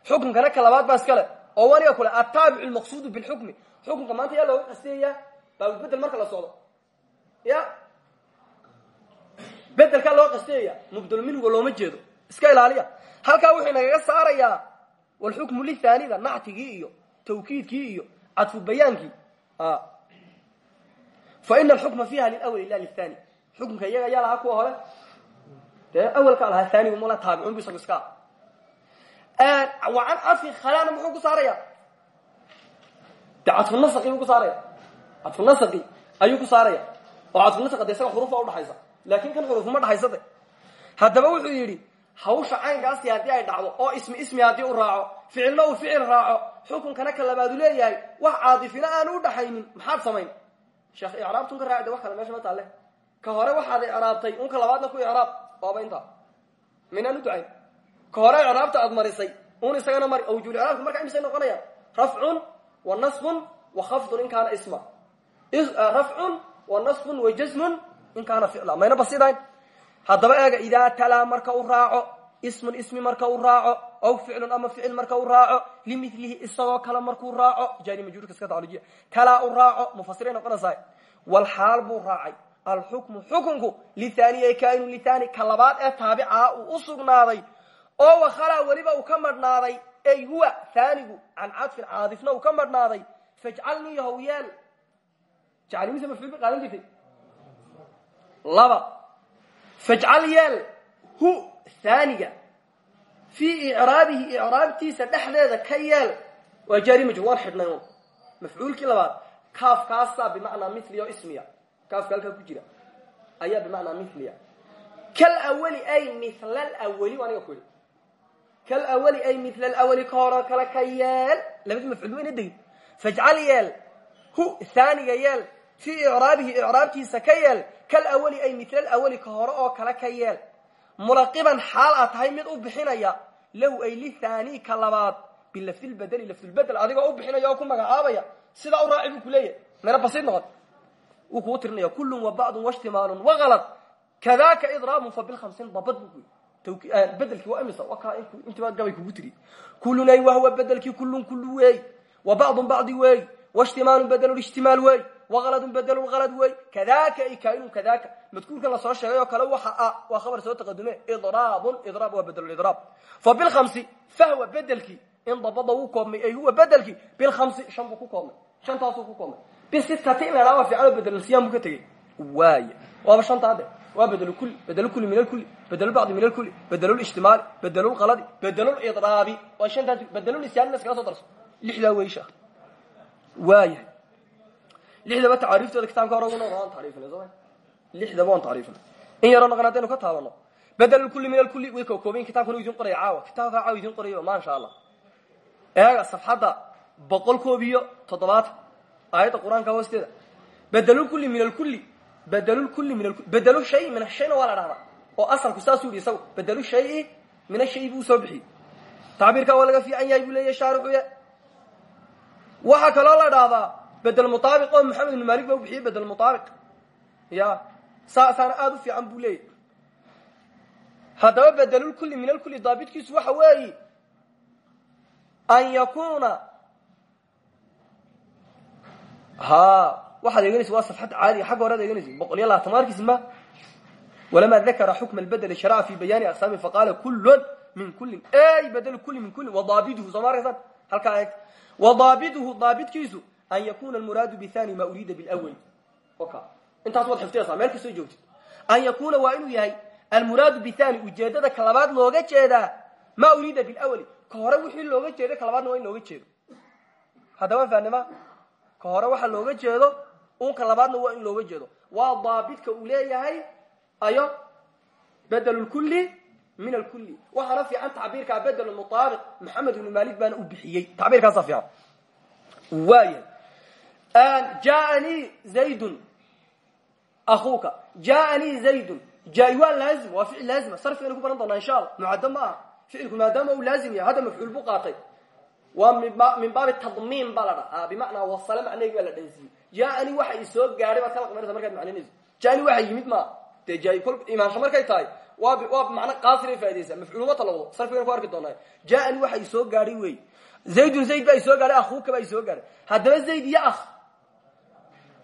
Xukunkana ka labaad baa iskale oo waniga kule ataabicu lmaqsuudu bilxukmi xukunka maanta yaa looga qastiyayaa baabubedel marka la socdo. Ya? Bedelkaa looga qastiyaya mubdelu minhuga looma jeedo. Iska ilaaliya. Halkaa wuxuu nagaga saarayaa walxukmu lithanida nactigii iyo tawkiidkii iyo cadfu bayaankii. Fa ina alxukma fiiha lilawali la lithani. Xukunka iyaga ayaa lahaa kuwa hore dee awalkaa lahaa thanigu mala taabicun bu isagu iska wa can cadfi khalana muxuu ku saaraya? De cadfunasaqi buu ku saaraya? Cadfunasaqi ayuu ku saaraya? Oo cadfunasaq de isaga xuruufa udhaxaysa laakin kan xuruuf ma dhaxaysa de haddaba wuxuu yidhi hawsha caynkaasi haddii ay dhacdo oo ismi ismi haddii u raaco ficilna uu ficil raaco xukunkana ka labaadu leeyahay wax caadifina aanu udhaxaynin maxaad samayn? Sheekh icraabtun ka raaci de wax kale meesha ma taale ka hore waxaad icraabtay unka labaadna ku waaba intaa minaan u ducayn ka hore icraabta aad marisay un isagana mari awjuul icraabka markaa imisay noqonayaan rafcun wa nasbun wa khafdun in kaana isma. Rafcun wa nasbun wa jasmun in kaana ficla. Mayna basidayn haddaba eega idaa talaa marka u raaco ismun ismi marka u raaco aw ficlun ama ficil marka u raaco limilihi isagoo kale markuu raaco jaari majruurka iska taclujiya talaa u raaco mufasiray noqonaysaa walxaal buu raacay alxukmu xukunku lithaniy kainu lithani ka labaad ee taabicaa uu u sugnaaday oo wakhalaa weliba uu ka madhnaaday ay huwa thanigu can cadfin caadifna uu ka madhnaaday fajcalnii hawyeel jacalmise mafcuul ba qaadan jirtay? Laba. Fajcal yeel hu thaniga. Fii icraabihi icraabtiisa dhexdeeda ka yeel. Waa jaari majruur waan xidhnay. Un mafcuulkii labaad kaafkaasaa bimacnaa mithli o ismiya kaafka halkaa ku jira ayaa bimacnaa mithliya. Kal awali ay mithla alawali aniga ku yidhi. Kal awali ay mithla alawali ka horo kale ka yeel labadii mafcuul mayna degin fajcal yeel hu thaniga yeel fii icraabihi icraabtiisa ka yeel kal awali ay mithla alawali ka hore oo kale ka yeel. Mulaqiban xaal a tahay mid u bixinaya lahu ay lithani ka labaad bilafdilbedeli lafdulbedel adigoo u bixinaya oo ku magacaabaya sidaa u raaci buu ku leeyahay. Mena basiid noqon wuu kuu tirinaya kullun wa bacdun washtimaalun wakalad kadaka idraabun fa bilhamsin dabad bu bedelkii waa imisa waka intibaad gabay kugu tiri kulunay wahwa bedelkii kulun kulu weey wa bacdun bacdi weey washtimaalun bedelu ijtimaal weey wakaladun bedelu kalad weey kadaka ay kainun kadaka madkuurkan la soo sheegay oo kale waxa a waa khabar soo taqadume idraabun idraab waa bedelulidraab fa bilhamsi fahwa bedelkii in dabada wuu koobmay ay huwa bedelkii bilhamsi shan buu ku koobmay shantaasuu ku koobmay bisitati in la dhaaba fiicano bedelusiyaan buu ka tegey. Waaya waaba shantaa de waa bedel kuli bedel kuli min alkuli bedel bacdi min alkuli bedel ijtimaali bedel lqaladi bedel lidraabi waa shantaas bedel isyaanina iskaga soo darso. Lixdaa weysha. Waayahay lixdaba tacaariiftooda kitaabka hore una waan taariifina soo lixdaba waan taariifina in yaroo naqan haddaynu ka taabano bedel kuli min alkuli way kakoobayin kitabkana idin qoraya caawa kitaabka caawa idin qorayo maasha allah. Eega safxadda boqol koob iyo toddobaatan aayadda qur'aanka hoosteeda. Bedelulkuli min alkuli bedlkuli min bedelu shay min ashayna waa la dhahdaa oo asalku saasuu yidhi isagu bedelu shayi min ashay buu u soo bixiyey. Tacbiirkaa waa laga fiican yahay buu leeyahy shaarixuye waxaa kaloo la dhahdaa bedel mutaabiq oo maxamed ibn malik ba u bixiyey bedel mutaabiq. Ya saasaana aada u fiican buu leeyahy haddaba bedelulkuli min alkuli daabitkiisu waxa weeyi an yakuna ha waxaad eeganaysa waa safxad caadiga xagga horead eeganaysa boqol iyo labaatan markiisi ma. Walamaa dakara xukma albedel sharaca fi bayaani aqsaami faqaala kulun min kulin ey bedel kuli min kulin wadaabiduhu soo ma arkaysan halkaa eeg wadaabiduhu daabitkiisu an yakuna almuraadu bithani ma uriida bilawal oka. Intaas waad xifdiyaysaa meel kastoo joogtid an yakuna waa inuu yahay almuraadu bithani ujeedada ka labaad looga jeedaa ma uriida bilawali ka hore wixii looga jeedo ka labaadna waa in looga jeedo. Haddaba fahnima ka hore waxa looga jeedo unka labaadna waa in looga jeedo. Waa daabidka uu leeyahay ayo bedel lkuli min alkuli waxaana fiican tacbiirkaa bedel mutaabiq maxamed ibnu malik baana u bixiyey. Tacbiirkaasa fiican. Waaya jaanii zaydun akuuka jaanii zaydun jaa waa laazim waa ficil laazima. Sarfigaynu ku baran doonaa insha allah. Mucaddo ma aha. Ficilku maadaama uu laazim yahay hadda mafcuul buu qaatay waa min baabi tadmiin baa la dhahaa. Bimacnaa wasale macnaheygi baa la dhansiiyey. Jaani waxa i soo gaadhay baad ka laqmanaysa markaad macninayso jaani waxa yimid ma. Dee kol imaansho markay tahay waa waa macno qaasiray faa'idaysaa. Mafcuuluma talawdo sarfigan ku arki doonaa. Jaani waxa i soo gaadhay wey. Zaydun zayd baa i soo gaadhay akhuuka baa i soo gaadhay. Haddaba zayd iyo akh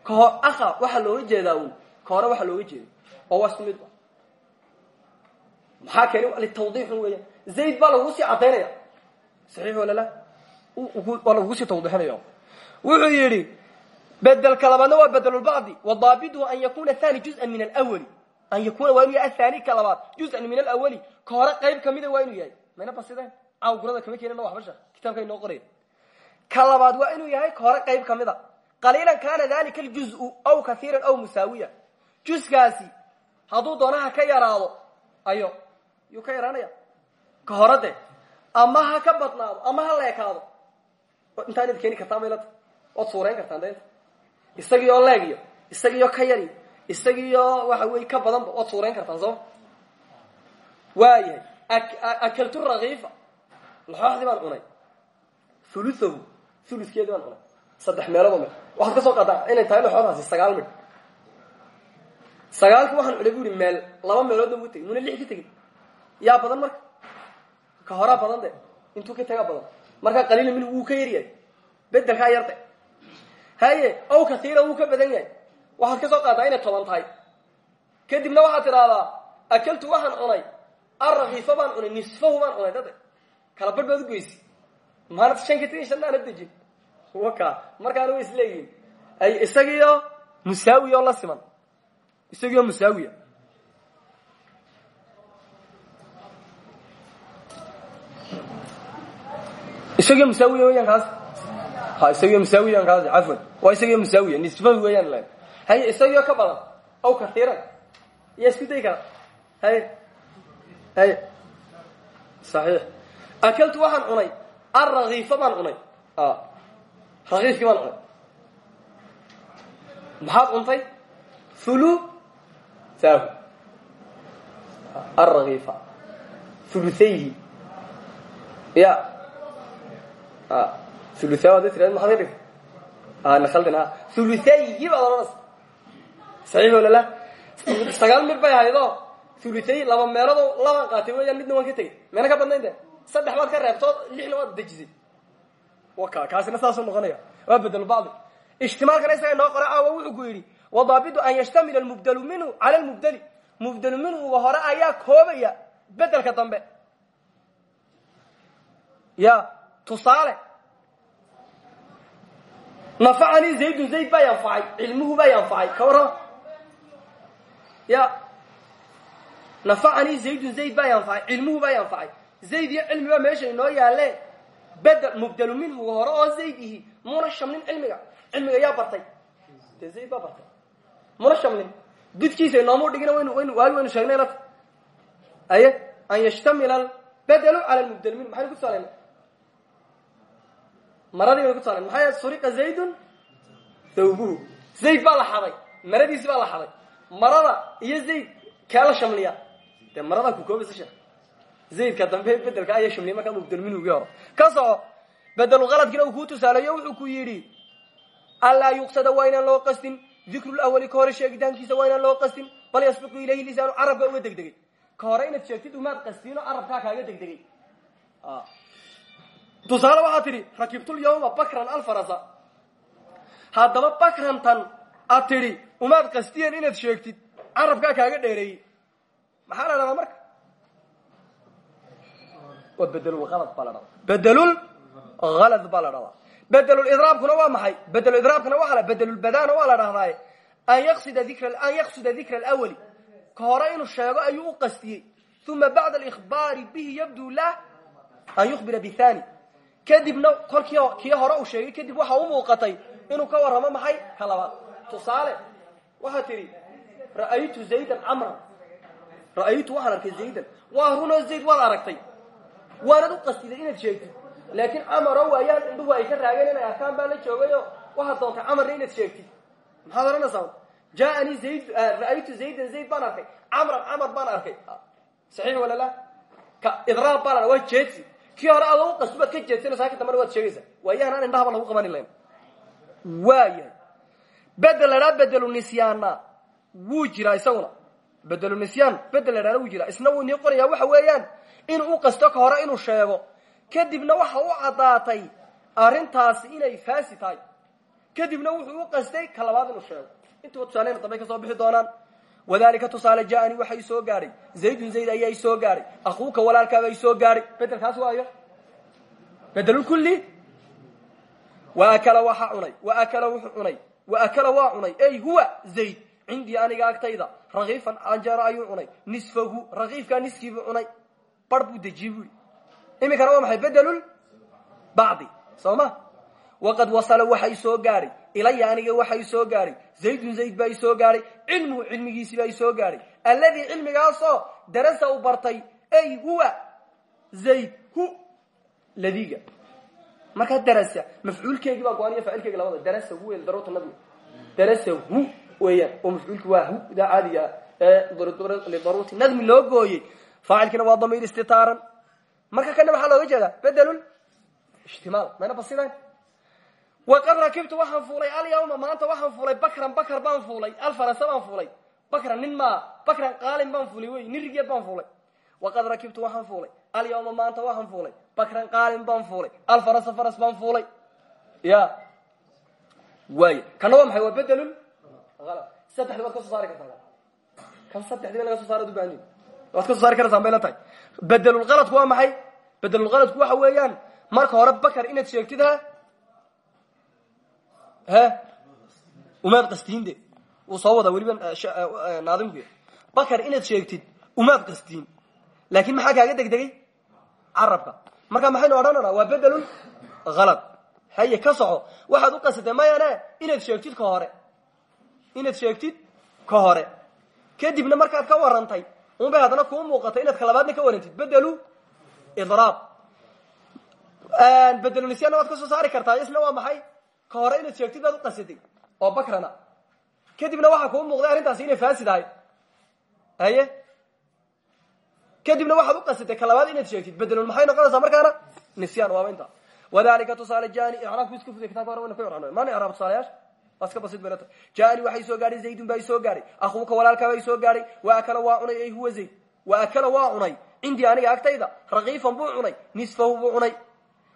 kaho akha waxaa looga jeedaa un ka hore waxaa looga jeeda oo waa waa lagu sii tawdiixinaya wuxuu yidhi bedelka labaadna waa bedelulbacdi wadaabiduhu an yakuna thani juzan min alwali an yakuna waa inuu yahay athani ka labaad juzan min alawali ka hore qayb kamida waa inuu yahay. Mayna basideen? Caaw gurada kama keenina waxba shar kitaabka inoo qoraya ka labaad waa inuu yahay ka hore qayb kamida qaliilan kana dalika aljuzu aw kathiiran aw musaawiya juskaasi hadduu doonaha ka yaraado ayo yuu ka yaraanaya ka hore de ama ha ka badnaado ama ha leekaado intaanad keeni kartaa maylata waad suurayn kartaan deenta isagii oo leegiyo isagiioo ka yariyo isagiioo waxa wey ka badanba waad suurayn kartaan sooma waayahay akaltu rakiifa laxooxdii baan cunay? Uluahu uluskeedii baan cunay. Saddex meeloodoo mid waxaad ka soo qaadaa inay tahay laxoodaasi sagaal midh sagaalki waxaan cunay meel laba meeloodna wuu tegin muna lix ka tegin yaa badan marka? Ka horaa badan de intuu ka tagaa badan markaa qaliila minhu wuu ka yaryahay bedelkaa yarde haye ow katiira wuu ka badan yahay. Waxaad ka soo qaadaa inay toban tahay. Kadibna waxaad tidhaahdaa akaltu waxaan cunay arakiifa baan cunay nisfahu baan cunay dade kala badh baad ugoysi maanad shan ka tegin shannaana dejin. Waka markaana way isleeyihin ay isagiyo musaawi oo la siman. Isagiyo musaawiya isagiyo musaawiya weeyaan kaas? Ha isagiyo musaawiyan kaas cafwan. Waa isagiyo musaawiya nisfahu weeyaan la haye isagiyo ka badan? Aw katiiran yaa isku dayi kara haye haye saxiix. Akaltu waxaan cunay. Alrakiifa baan cunay. Rakiifkii baan cunay. Maxaad cuntay? Hulu sahu alrakiifa hulutayhi ya uluaa ada tirad maxad ka dhigta nakaldin hulutayhi baad odhanaysa saxiix wala la sagaal mir bay ahaydo ulitay laba meelood labaan qaatay weeyaan midna waan ka tegey. Meena ka badnayn de saddex baad ka reebto lixna waad dejisay. Kaasina saasuu noqonaya waa bedelubacdi ijtimaalkana isaga noo qora caawa wuxuu ku yidhi wadaabitu an yashtamila mubdelu minhu cala minhuga hore ayaa koobaya bedelka dambe tusaale. Nafacanii zaydun zayd baa yanfacay cilmuhu baa yanfacay. Ka warrama ya. Nafacanii zaydun zayd baa yanfacay cilmuhu baa yanfacay. Zayd iyo cilmi baa meesha inoo yaaleen bedel mubdelu minhuga hore oo zayd ihi muna shamlin cilmiga. Cilmiga yaa bartay. Dee zayd baa bartay. Muna shamlin. Didkiisa inoomu dhigina waynu waagi waynu sheegnay nata aye? An yashtamila albedelu cala lmubdel minhu. Maxaynu ku tusaalayna maradii baynu ku tusaalayn maxay suriqa zaydun thawbuhu. Zayd baa la xaday maradiisi baa la marada iyo zayd kee shamliya? Dee maradaa ku koobaysa sheekh. Zaydka dambe bedelka ayaa shamliya markaa mubdel minhugii hore ka soco bedelu qaladkiina uu kuu tusaaleeyo wuxuu ku yidhi anlaa yuqsada waa inaan loo qastin dikru lawali ka hore sheegitaankiisa waa inaan loo qastin bal yasbiqu ilayhi lisaanu carabka uga degdegay. Ka hore inaad sheegtid umaad carabkaa kaaga degdegay tusaale waxaa tidhi rakibtulyawma bakran alfarasa haddaba bakrantan aad tidhi umaad qastiyen inaad sheegtid carabkaa kaaga dheereeyey. Maxaa la dhahdaa marka? Waa bedelulhalad baa la dhahdaa bedelul halad baa la dhahdaa bedelulidraabkuna waa maxay? Bedeluidraabkuna waa la bedelulbadaana waa la dhahdaaye an yaqsida dikra an yaqsida dikra alawali ka hore inuu sheego ayuu u qastiyey. Uma bacda alikhbaari bihi yabdu lah an yukhbira bithani kadibna kolkii kii hore uu sheegay kadib waxa u muuqatay inuu ka warramo maxay? Ka labaad tusaale waxaa tidhi ra'aytu zaydan camran ra'aytu waxaan arkay zaydan. Waa runoo zayd waad aragtay. Waanad u qastiday inaad sheegtid. Laakiin camaro waayaan indhuhu ay ka raageen inay arkaan baa la joogayo waxaad doontay camarna inaad sheegtid. Maxaad ohanaysaa jaaanii zayd ra'aytu zaydan zayd baan arkay. Camran camar baan arkay. Saxiix wala la? Ka idraab baa la waa jeedsi kii hore adoo u qasti baad ka jeedsanaysaa ka dambana waad sheegaysaa waayahan aan indhahaba lagu qabanin layn waayahay bedel la dhaa bedelu nisyaana wuu jiraa isaguna. Bedelu nisyaan bedel la dhaana wuu jiraa. Isna wuu inii qorayaa waxa weeyaan inuu u qasto ka hore inuu sheego kadibna waxa u caddaatay arrintaasi inay faasi tahay. Kadibna wuxuu u qastay ka labaad inuu sheego. Intuba tusaaleyna dambay ka soo bixi doonaan wadalika tusaale ja'ani waxa i soo gaadhay zaydun zayd ayaa soo gaadhay akuuka walaalkaaba i soo gaadhay bedelkaas waayo bedelulkulli wa akala waxa cunay wa akala wuxuu cunay wa akala waa cunay ey huwa zayd cindii aniga agtayda rakiifan canjeero ayuu cunay nisfahu rakiifkaa niskiibuu cunay bar buu dejiyey bui iminkana waa maxay bedelul bacdi soo waqad wasala waxa i soo ilaya aniga waxa i soo gaadhay zaydun zayd baa i soo gaadhay cilmuhu cilmigiisi baa i soo gaadhay alladii cilmigaasoo darasa u bartay ay huwa zayd hu ladiga. Markaa darasa mafcuulkeygii baa go-aniyo faacilkeegi labada. Darasa hu wey daruurta nabiga darasa hu weeyaan oo mafcuulki waa hu daa caadiga ee lidaruurati nadmi loo gooyey. Faacilkiina waa damiir istitaaran. Marka kana maxaa looga jeedaa bedelul ishtimaal mayna basidayn waqad rakibtu waxaan fuulay alyawma maanta waxaan fuulay bakran bakar baan fuulay alfarasa baan fuulay bakran nin maa bakran qaalin baan fuulay wey nin rigeed baan fuulay waqad rakibtu waxaan fuulay alyawma maanta waxaan fuulay bakran qaalin baan fuulay alfarasa faras baan fuulay ya waay kana waa maxay waa bedelul alad saddexdi waad ka soo saari kartaa kan saddexdiba laga soo saara ad ubahanyi waad ka soo saari karaysaan bay la tahay bedelulkaladku waa maxay bedelulkaladku waxa weeyaan marka hore bakar inaad sheegtid ha umaad qastiin de. Wuu soo wadaa weliba naadimku bakar inaad sheegtid umaad qastiin laakin maxaa kaaga degdegay? Carabka. Marka maxaynu odhanana waa bedelul halad haye ka soco. Waxaad u qasatay mayane inaad sheegtid ka hore. Inaad sheegtid ka hore. Kadibna markaad ka warantay unbay haddana kuu muuqatay inaad kalabaadna ka warantid. Bedelu idraab. Bedelunisyaanna waad ka soo saari kartaa isna waa maxay ka hore inaad sheegtid baad u qasatay oo bakrana. Kadibna waxaa kuu muuqday arrintaasi inay faasid ahay haye? Kadibna waxaad u qasatay ka labaad inaad sheegtid bedelun maxay noqonaysaa markaana? Nisyaan waaba inta wadalika tusaale jani icraabku iska fuday kitabka hore wayna ku icraabnay. Maana icraab tusaalayaasha waa iska basid balata jaani waxay soo gaadhay zaydun baa isoo gaadhay. Akhuuka walaalkaa baa isoo gaadhay. Wa akala waa cunay ay huwa zayd. Wa akala waa cunay. Cindii aniga agtayda rakiifan buu cunay nisfahu buu cunay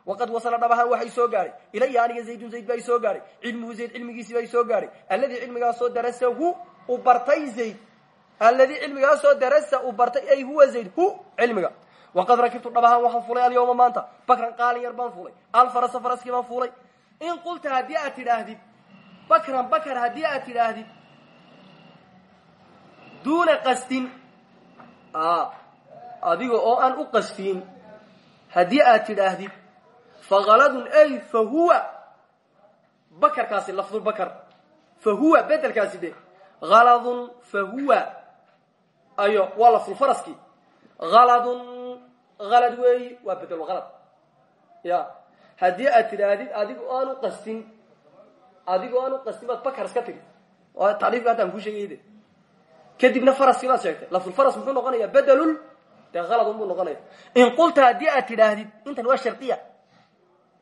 waqad wasala dhab ahaan waxay soo gaadhay ilaya aniga zaydun zayd baa isoo gaadhay cilmuhu zayd cilmigiisii baa isoo gaadhay alladii cilmigaasoo darasahu u bartay zayd alladii cilmigaasoo darasa uu bartay ay huwa zayd hu cilmiga waqad rakibtu dhab ahaan waxaan fulay alyawma maanta bakran qaalin yar baan fulay alfarasa faraskii baan fulay in qulta haddii aad tidhaahdid bakran bakar haddii aad tidhaahdid duuna qastin adiga oo aan u qastiin fakaladun ay fa huwa bakarkaasi lafdulbakar fa huwa bedelkaasi de. Haladun fa huwa ayo waa lafdulfaraskii haladun halad weeyi waa bedelhalad ya. Haddii aad tidhaahdid adiga oo aan u qastin. Adiga oo aan u qastin baad bakar iska tiri tacriifka haddaan kuu sheegayde kadibna faraskii baad sheegtay. Lafdulfaras muxuu noqonaya bedelul dee haladun buu noqonaya in qulta haddii aad tidhaahdid intan waa shardiya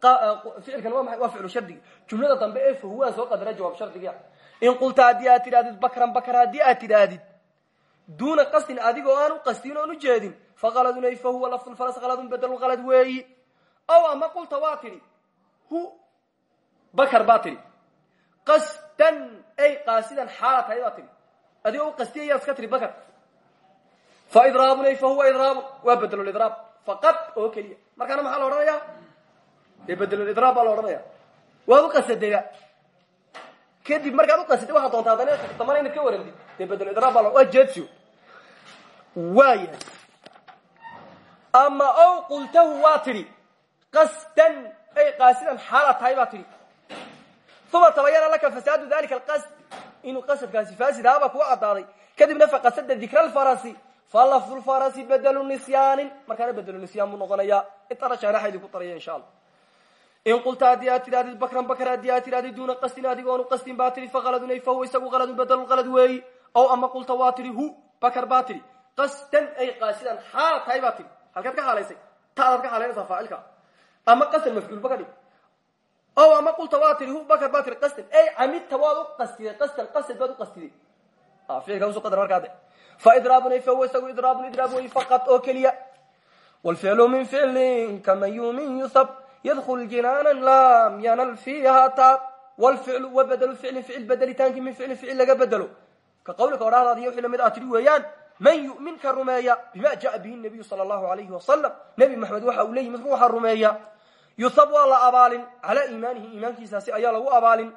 ficilkan waa maay waa ficlu shardigi jumlada dambe ee fahuwaan soo qadara jawaab shardigia in qulta haddii aad tidhahdid bakran bakar haddii aad tidhaahdid duuna qastin adigoo aan u qastin oon ujeedin fakaladun ay fa huwa lafdulfaras haladun bedelulhalad weeyi ow ama qulta waa tidhi hu bakar baa tidhi qasdan ay qaasidan xaala tahay baa tidhi adigoo u qastiyayaa iska tidhi bakar fa idraabun ay fa huwa idraabun waa bedelulidraab faqad oo keliya markaana maxaa la odhanayaa dee bedelulidraab baa la odhanaya. Waad u qasadayba kadib markaad uqasatay waxaa doontaa haddana dambana inaad ka warantid dee bedelulidraab baa waa jeedsi waayahay. Ama ow qultahu waa tidhi qasdan ay qaasidan xaala tahay baa tidhi. Uma tabayana laka fasaadu dalika alqasd. Inuu qasadkaasi faasid ahaabaa kuga caddaaday kadibna faqasada dikra alfarasi fa lafdu lfarasi bedelu nisyaanin. Markaana bedelu nisyaan buu noqonayaa. Intana shaaraxa idinku daraya insha allah in qulta haddii aad tidhahdid bakran bakar haddii aad tidhahdid duuna qastin adigoonu qastin baa tidhi fakaladun ay fahuwa isagu haladun bedelulhalad weeyi ow ama qulta waa tidhi hu bakar baa tidhi qasdan ay qaasidan xaala tahay baa tidhi halkaad ka xaalaysay taadaad ka xaalaynaysaa faacilka. Ama qasdan mafcuulba ka dhig ow ama qulta waa tidhi hu bakar baa tidhi qasdan. Ay camidta waad u qastiday qasdan qasad baad u qastiday ficilka usu qadar markaade fa idraabun ay fahuwa isagu idraabun idraab weeyi faqad oo keliya. Wlficlu min ficlin kamayumin yusab ydkl jinaanan lam yanal fiiha taab wlficlu wa bedelu ficlin ficil bedelitaankii min ficlin ficil laga bedelo ka qawlika odhahdaad iyo wixii la mid ah tidhi weeyaan man yu'min ka rumeeya bima jaءa bihi nabiyu sala allahu alayhi wasalam nebi maxamed waxa uu leeyi mid ruuxa rumeeya yusab waa la abaalin calaa iimaanihi iimaankiisaasi ayaa lagu abaalin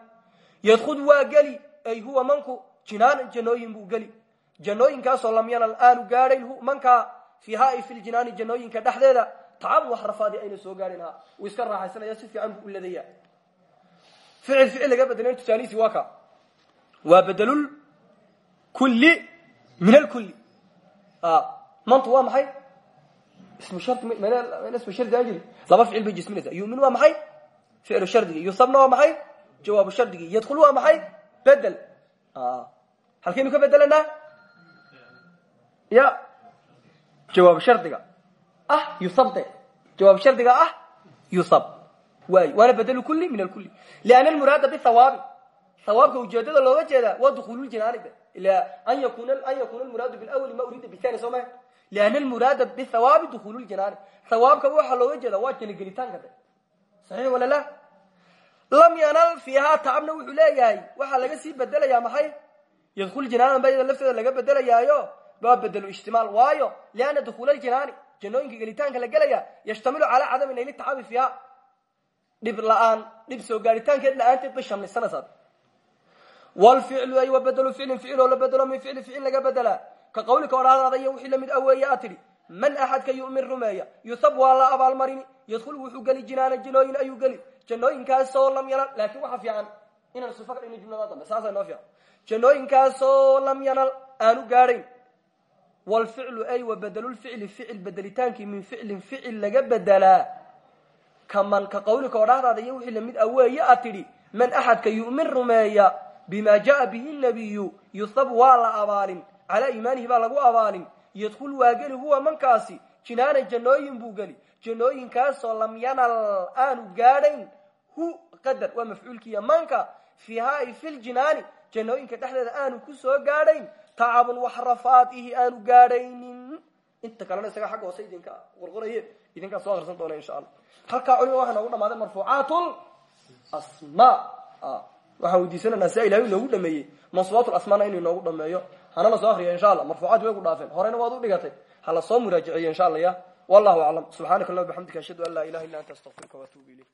yadkud waa geli ay huwa manku jinaanan janooyin buu geli janooyinkaasoo lam yanal aanu gaadhayn mankaa fiiha ay fi ljinaani janooyinka dhexdeeda tacab wax rafaadi ayna soo gaadhin ha uu iska raaxaysanaya si fiican buu u ladaya. Ficil ficil laga bedelay tusaalihiisi waa ka. Waa bedelul kulli min alkulli mantu waa maxay? Ismu shardi mn ismu shardi aan jiri laba ficil bay jisminaysaa. Yumin waa maxay? Ficlu shardigii yusabna waa maxay? Jawaabu shardigii yadkul waa maxay? Bedel halkaynu ka bedelanaa ya. Jawaab shardiga ah yusabde jawaab shardiga ah yusab. Waay waana bedelu kulli min alkulli lianna almuraada bihawaabi hawaabka ujeedada looga jeedaa waa dukuululjinaani de ila an yakuna an yakuna almuraadu bilawali ma urida bithani soo maha lianna almuraada bihawaabi dukuululjinaani hawaabka waxaa looga jeeda waa janagelitaanka de saxiix wala la? Lam yanal fiihaa tacabna wuxuu leeyahay waxaa laga sii bedelayaa maxay? Yadkul jinaanan ba iyada lafteeda laga bedelayaayo. Waa bedelu ijtimaal waayo. Lianna dukuula ljinaani janooyinka gelitaanka la gelaya yashtamilu calaa cadami nayli tacabi fiiha dhib la'aan dhib soo gaaritaankeed la'aanteed bay shamlisanaysaa wlficlu ay wa bedelu ficlin ficiloo la bedelo min ficli ficil laga bedelaa ka qawlika odhaadaada iyo wixii la mid aweeye aad tidhi man axadka yu'min rumeeya yusab waa la abaalmarini yadkhul wuxuu geli jinaana janooyin ayuu geli. Janooyinkaasoo lam yanal laakiin waxa fiican inaan sufa ka dhigno jumlada dambe saasa noo fiican. Janooyinkaasoo lam yanal aanu gaadhayn wlficlu ay wa bedelulficli ficil bedelitaankii min ficlin ficil laga bedelaa kaman ka qawlika odhahdaada iyo wixii la mid aweeye aad tidhi man axadka yu'min rumeeya bima jaءa bihi nabiyu yusab waa la abaalin calaa iimaanihi baa lagu abaalin yadkul waa geli huwa mankaasi jinaanan janooyin buu geli janooyinkaasoo lam yanal aanu gaadhayn hu qadar waa mafcuulkiiya manka fiiha ay fi ljinaani jannooyinka dhexdeeda aanu ku gaadhayn tacabun wax rafaadihi aanu gaadhaynin inta kalena isaga xagga hoose idinka qorqoraye idinkaa soo akrisan doona insha allah halkaa culima waxay noogu dhamaadeen marfuucaat asma waxaan weydiisananaa sia ilahay inoogu dhameeyey mansuubaat asmaana inuu inoogu dhameeyo hana la soo akriya insha allah marfuucaat way ku dhaafeen horeyna waad u dhigatay ha la soo muraajiciyo insha allah ya wallahu aclam subxaanaka allah bxamdika ashhadu an laa ilaha illa anta astaqfiruka waatuubu ilayk